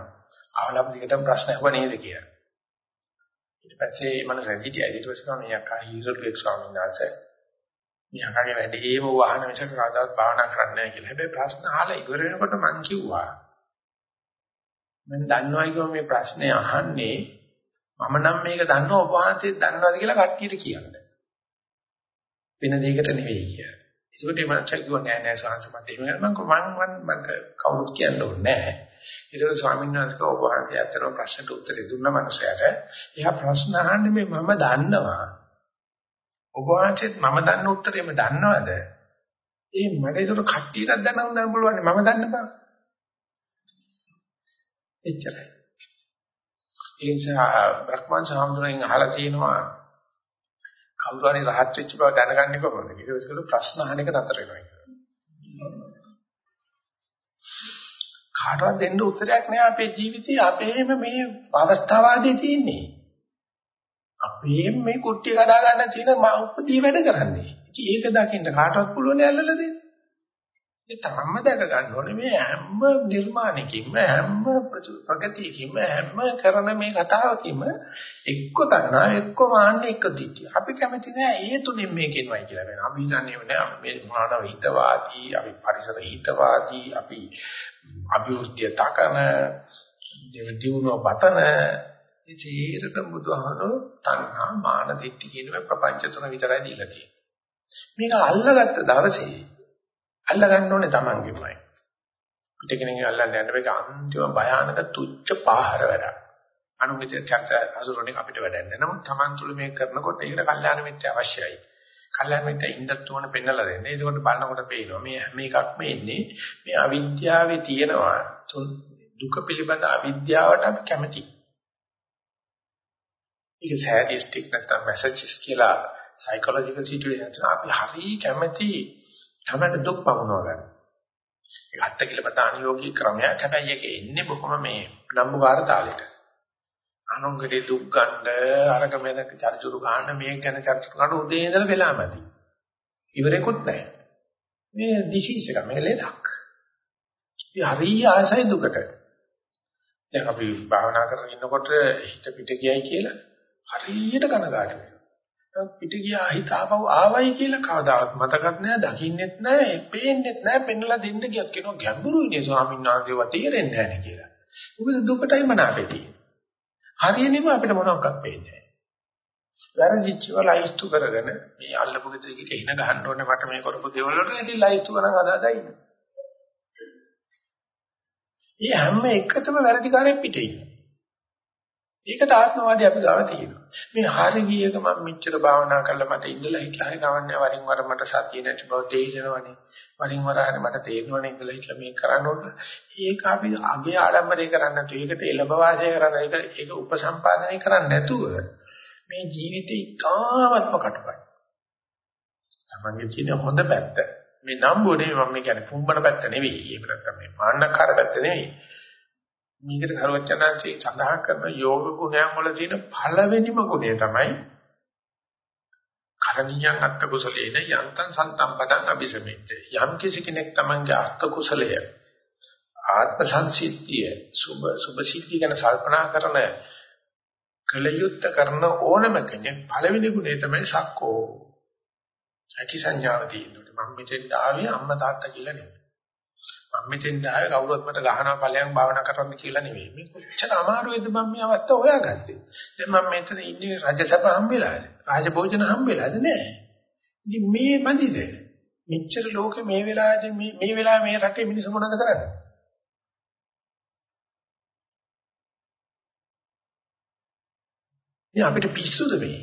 ආවලම් දිගටම ප්‍රශ්න අහුව නේද කියලා. ඊට පස්සේ මම රැඳිටියා ඊට පස්සේ කම මේ අකා හීරෝ එක් ස්වාමීන් වහන්සේ මේ අකගේ වැඩේම වහන මිසක කවදාවත් භාවනා කරන්නේ නැහැ කියලා. හැබැයි ප්‍රශ්න අහලා ඉවර වෙනකොට මං කිව්වා මම දන්නවා කිව්ව මේ ප්‍රශ්නේ අහන්නේ මම නම් මේක දන්නව ඔබ වහන්සේ දන්නවද කියලා කට්ටියට කියන්න. වෙන දෙයකට නෙවෙයි කියලා. ඒකට මම කිව්වා නෑ නෑ සාංශ මට එහෙම මම මම මම කවුරුත් කියන්න ඕනේ නෑ. ඒතර ස්වාමීන් වහන්සේ ඔබ වහන්සේ අතන ප්‍රශ්නට උත්තර දුන්න මනුස්සයට එයා ප්‍රශ්න අහන්නේ මේ මම දන්නවා. ඔබ වහන්සේත් මම දන්න උත්තරේම දන්නවද? ඒ මට ඒක කට්ටියටත් දැනගන්න පුළුවන් මම දන්න බව. එච්චරයි. ඒ නිසා බ්‍රහ්මං සාමුද්‍රයෙන් අහලා තියෙනවා කවුරු හරි රහත් වෙච්ච බව දැනගන්නේ කොහොමද? ඊට පස්සේ ප්‍රශ්න අහන එක නතර වෙනවා කියලා. කාටවත් දෙන්න උත්තරයක් නෑ අපේ ජීවිතේ අපේම මේ අවස්ථාවාදී තියෙන්නේ. අපේ මේ කුට්ටිය කඩා ගන්න තියෙන උපදී වැඩ කරන්නේ. ඉතින් ඒක දකින්න කාටවත් පුළුවන් ඇල්ලලා දෙන්න. ඒ තාම දැක ගන්න ඕනේ මේ හැම නිර්මාණයකින්ම හැම ප්‍රගතියකින්ම හැම කරන මේ කතාවකින්ම එක්ක තණ්හා එක්ක මාන්න එක්ක දිට්ඨිය. අපි කැමති නෑ ඒ තුنين මේ කියනවායි කියලා වෙනවා. අපි දන්නේ නෑ මේ මානව හිතවාදී, අපි පරිසර හිතවාදී, අපි අභිවෘද්ධිය තකන, දෙවිදුණෝ බතන ඉතිරට බුදුහමනෝ තණ්හා මාන දිට්ඨිය කියන ප්‍රපංච තුන විතරයි දීලා තියෙන්නේ. මේක අල්ලගත්ත දවසේ අල්ල ගන්න ඕනේ Tamanගෙමයි. පිටකෙනෙක් අල්ලන්න යන්න මේක අන්තිම භයානක තුච්ච පාහර වැඩක්. අනුමිත චර්ච අසුරණික අපිට වැඩක් නැහැ. නමුත් Taman තුල මේක කරනකොට ඒකට කල්යාණ මිත්‍ය අවශ්‍යයි. කල්යාණ මිත්‍ය ඉඳත් උවන පෙන්නලා දෙන්න. ඒකකොට බලනකොට පේනවා මේ හැම එකක්ම එන්නේ මේ අවිද්‍යාවේ තියෙනවා දුක පිළිබඳ අවිද්‍යාවට අපි කැමතියි. ඒක සෑඩිස්ටික් නැත්නම් මැසේජස් කියලා සයිකොලොජිකල් සිටුේෂන් අපි හරි කැමති තමයි දුක් පමුණව ගන්න. ඒක අත්ති කියලා පත අනියෝගී ක්‍රමයක්. හැබැයි ඒක එන්නේ බොහොම මේ නම්බුකාර තාලෙට. අනුංගටි දුක් ගන්න අරක මෙතන චර්චුරු ගන්න මේක ගැන චර්චුරු ගන්න උදේ ඉඳලා වෙලාමදි. ඉවරෙකුත් නැහැ. මේ ඩිසීස් එක මේ ලෙඩක්. ඉතින් හරි ආසයි දුකට. දැන් අපි භාවනා කරගෙන ඉන්නකොට හිත පිට ගියයි කියලා හරියට කනගාටු වෙනවා. පිට ගියා හිත ආපහු ආවයි කියලා කවදාවත් මතකත් නෑ, දකින්නෙත් නෑ, පේන්නෙත් නෑ, පෙන්නලා දෙන්න ගියත් කියනවා ගැඹුරුයිනේ ස්වාමීන් වහන්සේ වා තේරෙන්නේ නැහැ කියලා. මොකද දුකටයි මනාපෙටි. හරියනේම අපිට මොනවක්වත් පේන්නේ නෑ. වැරදිච්චව ලයිස්තු කරගෙන මේ අල්ලපු ගෙදරකට හින ගහන්න ඕනේ මට මේ කරපු දේවල් වලට ඉතින් ලයිස්තු කරන් අදාදා ඉන්න. මේ හැම එකටම වැරදිකාරයෙක් පිටේ ඉන්නවා. ඒකට ආත්මවාදී අපි ගාව තියෙනවා. මේ හරි ගියක මම මෙච්චර භාවනා කරලා මට ඉඳලා හිටලා හරි ගවන්නේ වරින් වර මට සතිය නැති බව තේරෙනවනේ. වරින් වර හරි මට තේරෙනවනේ ඉඳලා හිටලා මේක කරන්න ඕන. ඒක අපි අගේ ආඩම්බරේ කරන්නේ නැතුව ඒකට එළඹ වාසය කරන්න ඒක ඒක උපසම්පාදනය කරන්නේ නැතුව මේ ජීවිතේ ඉතාමත්ම කටුකයි. තමන්ගේ තියෙන හොඳ පැත්ත. මේ නම්බුව නෙවෙයි මම කියන්නේ පුම්බන පැත්ත නෙවෙයි. ඒක නැත්තම් මේ මාන්නකාර පැත්ත නෙවෙයි. මේකට සරුවචනාංශේ සඳහන් කරන යෝග ගුණයන් වල තියෙන පළවෙනිම ගුණය තමයි කරණීයන් අත්ත කුසලේන යන්තං සන්තම්පදං අபிසමෙච්චේ යම් කිසි කෙනෙක් තමන්ගේ අත්ත කුසලය ආත්ම සංසිද්ධිය සුභ සුභ සිද්ධිය ගැන කල්පනා කරන කලයුත්ත කරන ඕනම කෙනෙක් පළවෙනි ගුණය තමයි සක්කෝ. සකි සංඥාව තියෙනවා මම මෙතෙන් ආවේ අම්මා තාත්තා කියලා නෙමෙයි. මම මෙතෙන් ආවේ කවුරුත් මට ගහනවා ඵලයන් භාවනා කරන්න කියලා නෙවෙයි. මේ කොච්චර අමාරුද මම මේ අවස්ථාව හොයාගත්තේ. දැන් මම මෙතන ඉන්නේ රජසභ හම්බෙලාද? රාජභෝජන හම්බෙලාද නෑ. ඉතින් මේ මදිද? මෙච්චර ලෝකේ මේ වෙලාවේදී මේ මේ වෙලාවේ මේ රටේ මිනිස්සු මොනවද කරන්නේ? ඉතින් අපිට පිස්සුද මේ?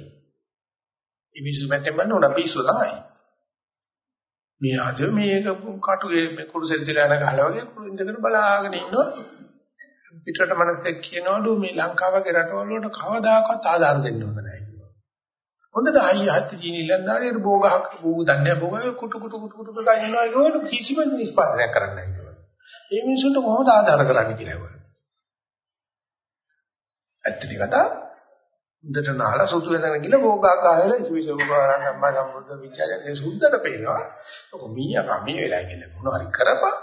මේ මිනිස්සු මැත්තෙන් බලන්න උඩ පිස්සු තමයි. මේ අද මේක කටුවේ මේ කුරුසෙන් තියලා යන ගහලා වගේ ඉඳගෙන බලාගෙන ඉන්නවා. පිටරට මනසෙක් කියනවලු මේ ලංකාවගේ රටවල් වලට කවදාකවත් ආධාර දෙන්න හොඳ නැහැ කිව්වා. හොඳට අයිය හත් ජීනි ලන්දාරියට බෝගහක් බෝගු දන්නේ බෝග කුටු කුටු කුටු කුටු ගා ඉන්නවා ඒකවල කිසිම නිෂ්පාදනයක් කරන්න නැහැ කිව්වා. ඒ මිනිසුන්ට කොහොමද ආධාර කරන්නේ කියලා ඒවා. ඇත්තටි කතා හොඳට නාලා සුතු වෙනකන් ගිල බෝගාකායල ඉතිවිසෝපාරා සම්මා සම්බුද්ධ විචාරයේ සුද්ධට පේනවා. ඔක මීයා කමී වෙලා කියලා මොනවා හරි කරපන්.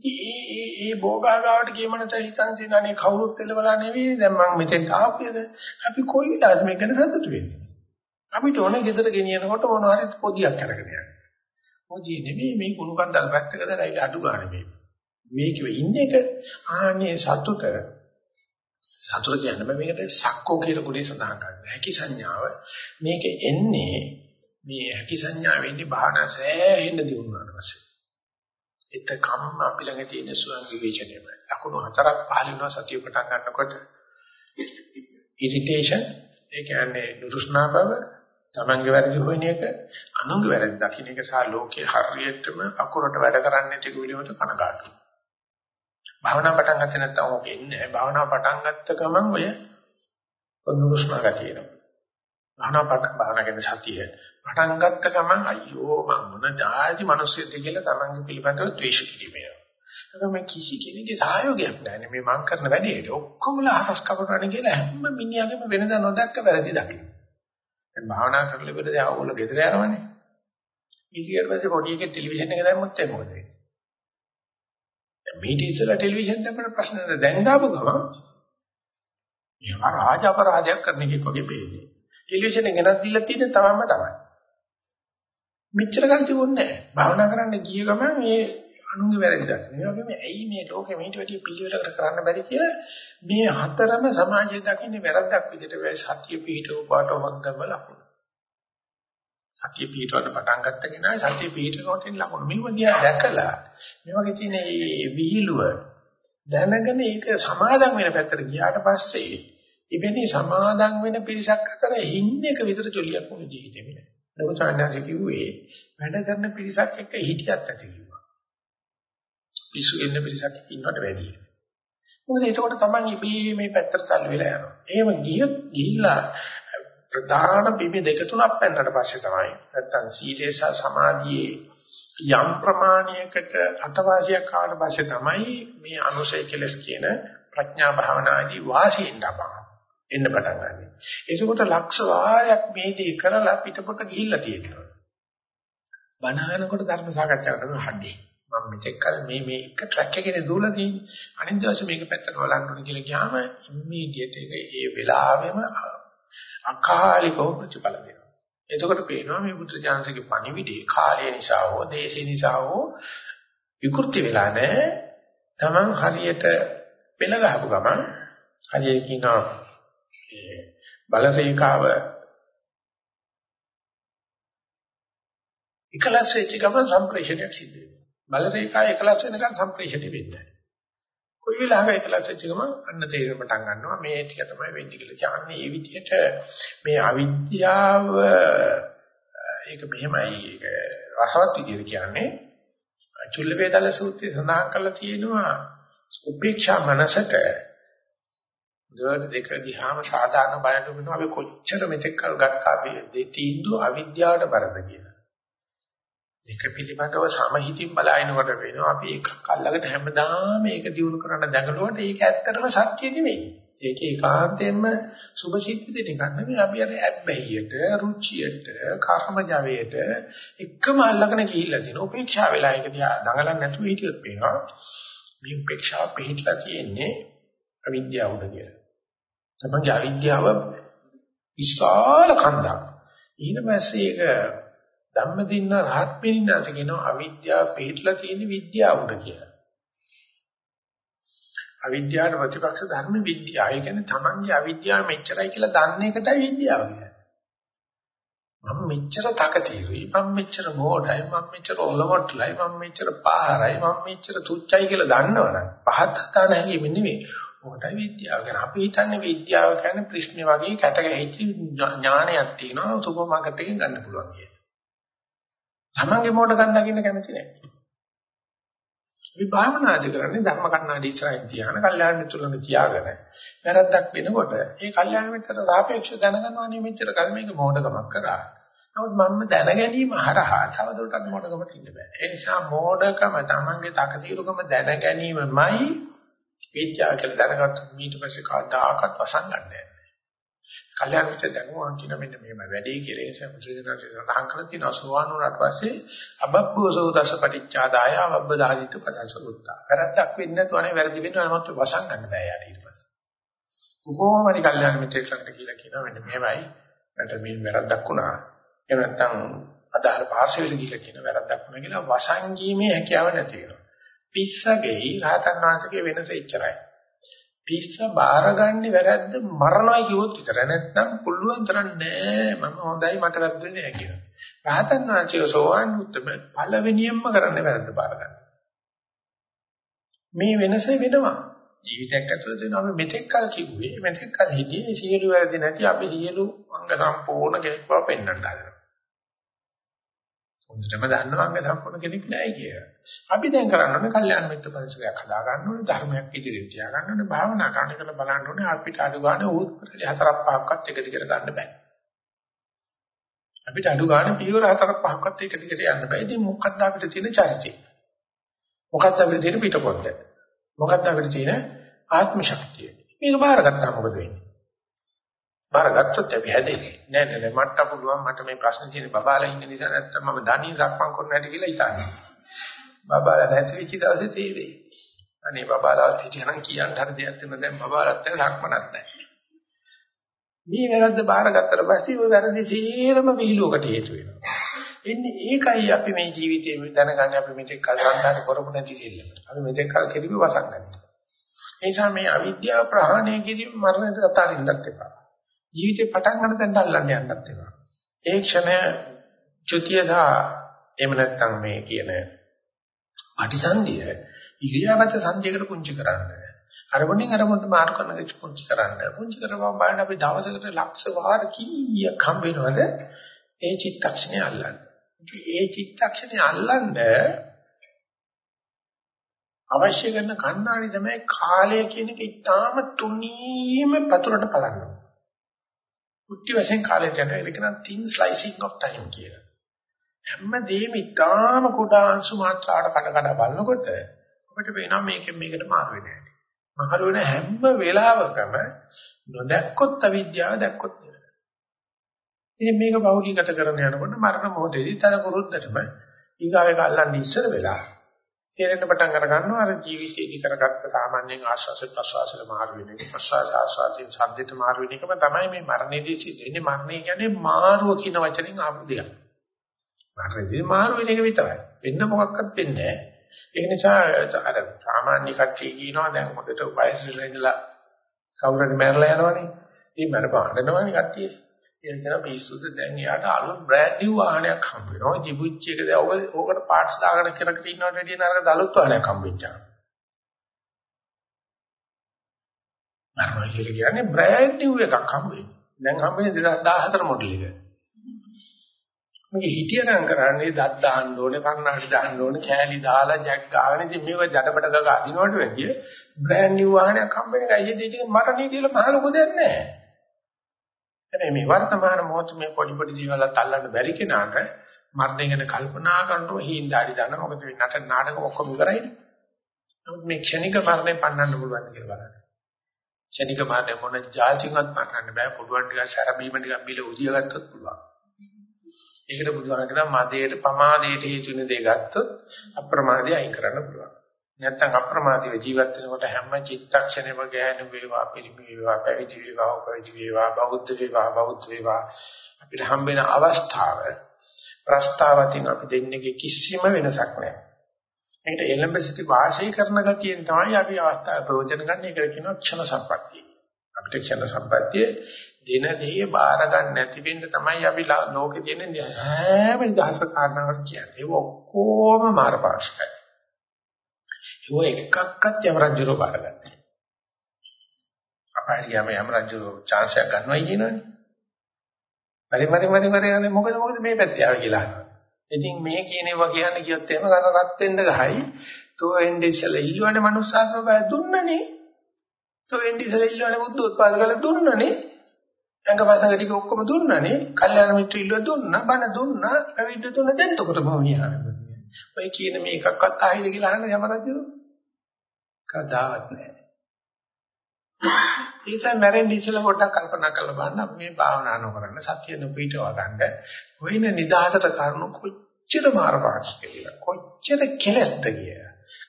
ඒ ඒ ඒ භෝගාගාවට ගියමනත හිතන් තියනනේ කවුරුත් එළවලා නෙවෙයි. දැන් මම මෙතෙන් ආපියද අපි කොයි වෙලාවද මේක ගැන සතුටු වෙන්නේ අපිට ඕනේ ගෙදර ගෙනියනකොට මොනවා හරි පොදියක් අරගෙන යන්න. පොදිය නෙවෙයි මේ කුණු කන්දල් පැත්තක දාලා අඩු ගන්න මේ. මේක ඉන්නේ එක. ආන්නේ සතුට. සතුට කියන්නේ මේකට සක්කෝ කියලා කුලේ සඳහන් කරනවා හැකි සංඥාව මේක එන්නේ මේ හැකි සංඥාව වෙන්නේ බාහන සෑහෙන්න දිනුනාට පස්සේ එතකම්ම අපි ළඟ තියෙන ස්වයං විවේචනයම. ලකුණු හතරක් පහළ වෙනවා සතිය පටන් ගන්නකොට. ඉරිටේෂන් ඒ කියන්නේ නුරුස්නා බව, තමන්ගේ වැරදි හොයන එක, අනුන්ගේ වැරදි දකින්න එක සහ ලෝකේ හරියටම අකුරට වැඩ කරන්නේ නැති කුලියමත කනගාටු. භාවනා පටන් ගත්තේ නැත්නම් ඕක ඉන්නේ. භාවනා පටන් ගත්ත ගමන් ඔය නුරුස්නා ගතිය එනවා. භාවනා පටන් භාවනා කියන සතිය පටන් ගත්ත ගමන් අයියෝ මම මොන જાති මිනිස්සුද කියලා තමන්ගේ පිළිබඳව ද්වේෂ කිරීම එනවා. ඒක මේ කිසි කෙනෙකුගේ සහයෝගයක් නැහැ මේ මං කරන වැඩේට. ඔක්කොමලා හරස් කපනවා කියලා හැම මිනිහාගේම වෙනදා නොදැක්ක වැරදි දකින්න. දැන් භාවනා කරලා ඉවරද ආවොල ගෙදර යනවනේ. ඊට පස්සේ පොඩි එකේ ටෙලිවිෂන් එක දැම්මොත් එන්නේ මොකද වෙන්නේ? දැන් මේ ඉතිසලා ටෙලිවිෂන් දැම්මම ප්‍රශ්න නැහැ. දැන් දාපු ගමන් මේවා රාජ අපරාධයක් කරන එකෙක් වගේ පේන්නේ. ටෙලිවිෂන් එක ගෙනත් දීලා තියෙන්නේ තමන්ම තමයි. මෙච්චර කල් තිබුණේ නැහැ. භාවනා කරන්න ගිය ගමන් මේ අනුන්ගේ වැරදි දකින්න. ඒ වගේම ඇයි මේ ලෝකෙ මේට වැඩි පිළිවෙලකට කරන්න බැරි කියලා මේ හතරම සමාජයේ දකින්නේ වැරද්දක් විදිහට වෙයි සත්‍ය පිහිටව පාටවක්ගම ලකුණු. සත්‍ය පිහිටවට පටන් ගත්ත කෙනා සත්‍ය පිහිටනකොට ලකුණු. මේව දිහා දැකලා මේ වගේ තියෙන මේ විහිළුව දැනගෙන ඒක සමාදම් වෙන පැත්තට ගියාට පස්සේ ඉබෙනි සමාදම් වෙන පිරිසක් අතර ඉන්න එක විතර ජොලියක් වුණ ජීවිතේ නෑ. ලොකු සාන්නාසි කිව්වේ වැඩ කරන පිරිසක් එක්ක හිටියත් ඇති කිව්වා. පිස්සු ඉන්න පිරිසක් ඉන්නවට වැඩිය. මොකද ඒකෝට තමයි ඉබේ මේ පැත්තට තල්ලු වෙලා යනවා. එහෙම ගියොත් ගිහිල්ලා ප්‍රධාන බිම දෙක තුනක් පෙන්නට පස්සේ තමයි නැත්තම් සීලේ සහ සමාධියේ යම් ප්‍රමාණයකට අතවාසියක් ආවට පස්සේ තමයි මේ අනුසය කෙලස් කියන ප්‍රඥා භාවනාදී වාසියෙන් ලබන එන්න පටන් ගන්නවා. එතකොට ලක්ෂ වාරයක් මේ දේ කරලා පිටපොට ගිහිල්ලා තියෙනවා. බණහනකොට ධර්ම සාකච්ඡා කරන හඩේ. මම මෙතෙක් කල මේ මේ එක ට්‍රැක් එකේ දුවලා තියෙන්නේ. අනිත් දවසේ මේක පැත්තට වලන්න ඕන කියලා ගියාම ඉම්මීඩියට් එක ඒ වෙලාවෙම අකාලිකව ප්‍රතිඵල දෙනවා. එතකොට පේනවා මේ බුද්ධ ඥානසිකේ පණිවිඩේ කාලය නිසා හෝ දේශය නිසා හෝ විකෘති වෙලා නැහැ. Taman හරියට පෙළ ගහපු ගමන් හරියට කියනවා බල රේඛාව එකලස් වෙච්ච ගමන් සම්ප්‍රේෂණයක් සිද්ධ වෙනවා. බල රේඛාව එකලස් වෙනකන් සම්ප්‍රේෂණය වෙන්නේ නැහැ. කොයි වෙලාවක එකලස් වෙච්ච ගමන් අන්න තේරෙන්න පටන් ගන්නවා. මේ ටික තමයි වෙන්නේ කියලා. කියන්නේ මේ විදිහට මේ අවිද්‍යාව ඒක මෙහෙමයි. ඒක රසවත් විදිහට කියන්නේ චුල්ල වේදල සූත්‍රයේ සඳහන් කරලා තියෙනවා. උපේක්ෂා මනසට දෙවට දෙක දිහාම සාධාරණ බලන්න වෙනවා. අපි කොච්චර මෙතෙක් කල් ගත්තා. අපි මේ තීන්දුව අවිද්‍යාවට බරද කියලා. දෙක පිළිබඳව සමහිතින් බලනකොට වෙනවා අපි එකක් අල්ලගෙන හැමදාම මේක දිනු කරන්න දඟලුවට ඒක ඇත්තටම සත්‍ය නෙමෙයි. ඒක ඒකාන්තයෙන්ම සුභ සිද්ධ දෙන එකක් නෙමෙයි අපි අර ඇබ්බැහියට, රුචියට, කාමජාවයට එකම අල්ලගෙන ගිහිල්ලා තියෙන උපේක්ෂා වෙලා ඒක දිහා දඟලන්න නැතුව හිටියොත් පේනවා මේ උපේක්ෂාව පිළිట్లా තියෙන්නේ අවිද්‍යාව උඩ කියලා. තමන්ගේ අවිද්‍යාව විශාල කන්දක්. ඊට පස්සේ ඒක ධම්මදින්න රහත් පිළිඳාස කියනවා අවිද්‍යාව පිටලා තියෙන විද්‍යාව උඩ කියලා. අවිද්‍යාවට ප්‍රතිපක්ෂ ධර්ම විද්‍යාව. ඒ කියන්නේ තමන්ගේ අවිද්‍යාව මෙච්චරයි කියලා දන්න එකටයි විද්‍යාව කියන්නේ. මම මෙච්චර තකතිරුයි මම මෙච්චර මෝඩයි මම මෙච්චර ඔලොමොට්ලයි මම මෙච්චර පාරයි මම මෙච්චර තුච්චයි කියලා දන්නවනම් පහත් හතන හැංගීම නෙමෙයි මොකටයි විද්‍යාව කියන්නේ? අපි හිතන්නේ විද්‍යාව කියන්නේ ප්‍රශ්නේ වගේ කැට ගැහිච්ච ඥානයක් තියෙනවා සුපර් මාකට් එකෙන් ගන්න පුළුවන් කියලා. තමන්ගේ මොඩ ගන්න දකින්න කැමති නැහැ. අපි භාවනාදි කරන්නේ ධර්ම කන්නාඩි ඉස්සරහින් තියාන කල්යාණ මිත්‍ර ළඟ තියාගෙන වැරද්දක් වෙනකොට ඒ කල්යාණ මිත්‍රට සාපේක්ෂව දැනගන්නවා නේ මෙච්චර කල් මේක මෝඩකමක් කරා. නමුත් මම දැන ගැනීම හරහා තවදුරටත් මෝඩකමට ඉන්න බෑ. ඒ නිසා මෝඩකම තමන්ගේ තකතිරුකම දැන ගැනීමමයි විද්‍යාව කියලා දැනගත්ත ඊට පස්සේ කවදාකවත් වසංගන්නේ නැහැ. කල්‍යාණ මිත්‍ර දැනුවා කියන මෙන්න මේම වැඩේ කියලා ඒ සම්පූර්ණයෙන් සඳහන් කරලා තියෙනවා සෝවාන් වුණාට පස්සේ අබබ්බෝසෝ දස පටිච්චාදාය අවබ්බදාහිත පදසුත්තා. වැරද්දක් වෙන්නේ නැතුවනේ වැරදි වෙනවා නමුත් වසන් ගන්න බෑ යාට ඊට පස්සේ. කොහොම හරි කල්‍යාණ මිත්‍රෙක් ළඟට කියලා කියනවා මෙන්න මේවයි මට මේ වැරද්දක් වුණා. එහෙම නැත්නම් අදාළ පාර්ශවයට ගිහිල්ලා කියන වැරද්දක් වුණා කියලා වසන් ගීමේ හැකියාව නැති වෙනවා. පිස්සගේ රහතන් වහන්සේගේ වෙනස එච්චරයි. පිස්ස බාරගන්නේ වැරද්ද මරණයි කිව්වොත් විතර නැත්නම් පුළුවන් තරම් නෑ මම හොඳයි මට වැරදුනේ නෑ කියනවා. රහතන් වහන්සේ සෝවාන් උත්තම පළවෙනියෙන්ම කරන්නේ වැරද්ද බාරගන්න. මේ වෙනස වෙනවා. ජීවිතයක් ඇතුළත වෙන අපි මෙතෙක් කල කිව්වේ මෙතෙක් කල හිටියේ සියලු වැරදි නැති අපි සියලු අංග සම්පූර්ණ කෙනෙක් බව පෙන්වන්න හදනවා. හොඳටම දන්නවා අංග සම්පූර්ණ කෙනෙක් නෑ කියලා. අපි දැන් කරන්න ඕනේ කල්යාණ මිත්‍ර පරිසරයක් හදා ගන්න ඕනේ ධර්මයක් ඉදිරියට තියා ගන්න ඕනේ භාවනා කරන එක බලන්න ඕනේ අපිට අඩු ගන්න උත්තරේ හතරක් පහක්වත් එක දිගට ගන්න බෑ. අපිට අඩු ගන්න පියවර හතරක් පහක්වත් එක දිගට යන්න බෑ. ඉතින් මොකක්ද අපිට තියෙන චරිතය? මොකක්ද අපිට තියෙන පිටපොත්ත? මොකක්ද අපිට තියෙන ආත්ම ශක්තිය? මේක බාරගත්තාම මොකද වෙන්නේ? බාරගත්තොත් අපි හැදෙන්නේ. නෑ නෑ නෑ මට පුළුවන් මට මේ ප්‍රශ්න තියෙන බබාලා ඉන්න නිසා නැත්තම් මම ධනිය සක්මන් කරන්න හැටි කියලා හිතන්නේ. බබාලා නැති වෙච්ච දවසේ තේරෙයි. අනේ බබාලා හිටියනම් කියන්න හරි දෙයක් තියෙන දැන් බබාලත් එක්ක සක්මනක් නැහැ. මේ වැරද්ද බාරගත්තට පස්සේ ওই වැරදි සීරම විහිළුවකට හේතු වෙනවා. එන්නේ ඒකයි අපි මේ ජීවිතේ දැනගන්නේ අපි මෙතෙක් කල් සංසාරේ කරපු නැති දෙයක්. අපි මෙතෙක් කල් කෙරුවේ වසංගන්නේ. ඒ නිසා මේ අවිද්‍යාව ප්‍රහාණය කිරීම මරණයට අතාරින්නත් එපා. ජීවිතේ පටන් ගන්න තැනට අල්ලන්න යන්නත් එපා. ඒ ක්ෂණය චුතියදා එහෙම නැත්නම් මේ කියන අටිසන්ධිය ඉරියාපත සංජයකට පුංචි කරන්න. අරමුණින් අරමුණට මාරු කරන එක පුංචි කරන්න. පුංචි කරපුවම බලන්න අපි දවසකට ලක්ෂ වාර කීයක් හම්බ වෙනවද? ඒ චිත්තක්ෂණය අල්ලන්න. ඒ චිත්තක්ෂණය අල්ලන්න අවශ්‍ය කරන කණ්ණාඩි තමයි කාලය කියන එක ඉතාම තුනීම පතුරට බලන්න. කුටි වශයෙන් කාලයට යනවා. ඒක නම් thin slicing of time කියලා. හැමදේම ඉතාම කුඩා අංශු මාත්‍රාවට කඩ කඩ බලනකොට අපිට පේනවා මේකෙන් මේකට මාරු වෙන්නේ නැහැ. මාරු වෙන හැම වෙලාවකම නොදැක්කොත් අවිද්‍යාව දැක්කොත් නෙවෙයි. ඉතින් මේක බහුලීගත කරන යනකොට මරණ මොහොතේදී තර කුරුද්දටම ඊගාවේ කල්ලන් ඉස්සර වෙලා තේරෙන්න පටන් අර ගන්නවා. අර ජීවිතේදී කරගත්ත සාමාන්‍යයෙන් ආශ්වාස ප්‍රශ්වාසල මාරු වෙන එක. ප්‍රශ්වාස ආශ්වාසයෙන් සද්දෙට මාරු වෙන එකම තමයි මේ මරණයේදී සිද්ධ වෙන්නේ. මරණය කියන්නේ මාරුව කියන වචනෙන් ආපු දෙයක්. මරණයේදී මාරු වෙන එක විතරයි. වෙන්න මොකක්වත් වෙන්නේ නැහැ. ඒ නිසා අර සාමාන්‍ය කට්ටිය කියනවා දැන් මොකටද වයසට ඉඳලා කවුරු හරි මැරලා යනවනේ. ඉතින් මරපාඩනවනේ කට්ටිය. ඒක කියන පිස්සුද දැන් යාට අලුත් බ්‍රෑන්ඩ් නිව් වාහනයක් හම්බ වෙනවා. ජිබුච්චි එක දැන් ඔක ඕකට පාර්ට්ස් දාගෙන කරකට ඉන්නවට වැඩිය නරක අලුත් වාහනයක් හම්බෙච්චා. නර්මයි කියලා කියන්නේ බ්‍රෑන්ඩ් නිව් එකක් හම්බ වෙන්නේ. දැන් හම්බෙන්නේ 2014 මොඩල් එක. මේක හිටියනම් කරන්නේ දත් දාන්න ඕනේ, කන්නාඩි දාන්න ඕනේ, කෑලි දාලා ජැක් ගාගෙන ඉතින් මේක ජඩබඩ ගග අදිනවට වැඩිය බ්‍රෑන්ඩ් නිව් වාහනයක් හම්බ වෙන එකයි ඉතින් මට නේ කියලා මහ ලොකු දෙයක් නැහැ. හැබැයි මේ වර්තමාන මොහොත මේ පොඩි පොඩි ජීවලත් අල්ලන්න බැරි කෙනාට මරණය ගැන කල්පනා කරනකොට හිඳාඩි දාන මොකද මේ නට නාටක ඔක්කොම ඉවරයිනේ. නමුත් මේ ක්ෂණික මරණය පන්නන්න පුළුවන් කියලා බලන්න. ක්ෂණික මරණය මොන જાතියවත් පන්නන්න බෑ. පුළුවන් ටිකක් සැරබීම ටිකක් බිල උදිය ගත්තොත් පුළුවන්. ඒකට බුදුහාම කියනවා මදේට පමාදයට හේතු වෙන දේ ගත්තොත් අප්‍රමාදය අයින් කරන්න පුළුවන්. නැත්තම් අප්‍රමාදීව ජීවත් වෙනකොට හැම චිත්තක්ෂණයම ගෑනු වේවා පිළිමි වේවා පැවිදි වේවා උපවිදි වේවා බෞද්ධ වේවා බෞද්ධ වේවා අපිට හම්බෙන අවස්ථාව ප්‍රස්තාවතින් අපි දෙන්නේගේ කිසිම වෙනසක් නැහැ. ඒකට එළඹ සිටි වාසය කරන ගතියෙන් තමයි අපි අවස්ථාව ප්‍රයෝජන ගන්න. ඒකට කියනවා ක්ෂණ සම්පත්තිය. අපිට ක්ෂණ සම්පත්තිය දින දෙයේ බාර ගන්න නැති වෙන්න තමයි අපි ලෝකේ තියෙන හැම දහසක කාරණාවක් කියන්නේ. ඒක ඔක්කොම මාරපාක්ෂිකයි. ඒක එකක්වත් යම රජුරෝ බාරගන්නේ. අපහරිය යම යම රජුරෝ chance එකක් ගන්නවයි කියනවනේ. පරි පරි පරි පරි මොකද මොකද මේ පැත්තේ ආව කියලා අහනවා. ඉතින් මේ කියන ඒවා කියන්න කියොත් එහෙම කන රත් වෙන්න ගහයි. තෝ එන්නේ ඉස්සලා ඉල්ලවනේ මනුස්සාත්ම බය දුන්නනේ. තෝ එන්නේ ඉස්සලා ඉල්ලවනේ බුද්ධ උත්පාද කළ දුන්නනේ. ඇඟපසඟ ටික ඔක්කොම දුන්නනේ. කල්යාණ මිත්‍ර ඉල්ල දුන්නා, බණ දුන්නා, පැවිද්ද දුන්නා දැන් තොකට මොනියා. ඔය කියන මේ එකක්වත් ආයිද කියලා අහන්න යම රජු. කදාවත් නැහැ. ඒ නිසා මැරෙන්න ඉස්සෙල්ලා පොඩ්ඩක් කල්පනා කරලා බලන්න අපි මේ භාවනා නොකරන සතිය නොපීටව ගන්න වෙන නිදහසට කරුණු කොච්චර මාරපාක්ෂ කියලා කොච්චර කෙලස්ද කිය.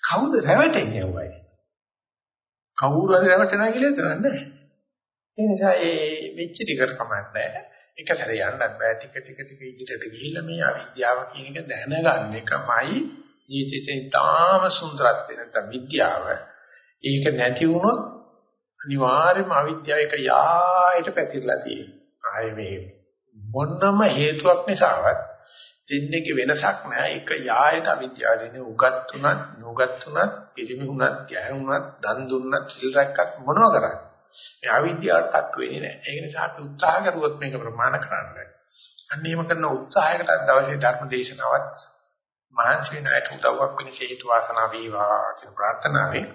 කවුද රැවටෙන්නේ ඔයයි? කවුරු හරි රැවටෙනවා කියලා කරන්නේ. ඒ නිසා ඒ වෙච්ච ටිකට කමන්නේ එක සැරේ යන්නත් බෑ ටික ටික ටික ඉදිරියට ගිහිල්ලා මේ අවිද්‍යාව කියන එක දැනගන්න එකමයි ජීවිතේ තාම සුන්දරත්වය නැත්නම් විද්‍යාව. ඒක නැති වුණොත් අනිවාර්යයෙන්ම අවිද්‍යාව එක යායට පැතිරලා තියෙනවා. ආයේ මේ මොනම හේතුවක් නිසාවත් දෙන්නේක වෙනසක් නැහැ. එක යායට අවිද්‍යාව දෙන්නේ උගත් උනත්, නුගත් උනත්, පිරිමි උනත්, ගැහුණත්, දන් දුන්නත්, සිල් රැක්කත් මොනවා කරන්නේ. මේ අවිද්‍යාවට තට්ටු වෙන්නේ නැහැ. ඒක නිසා අපි උත්සාහ කරුවොත් මේක ප්‍රමාණ කරන්න. අන්න එහෙම කරන උත්සාහයකට දවසේ ධර්ම දේශනාවත් මහන්සි වෙන අයට උදව්වක් වෙන හේතු වාසනා වේවා කියන ප්‍රාර්ථනාවෙන්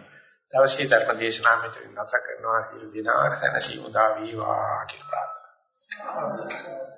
දවසේ ධර්ම දේශනාව මෙතන නැවත කරනවා සියලු දිනාට සැනසීම උදා වේවා කියලා ප්‍රාර්ථනා.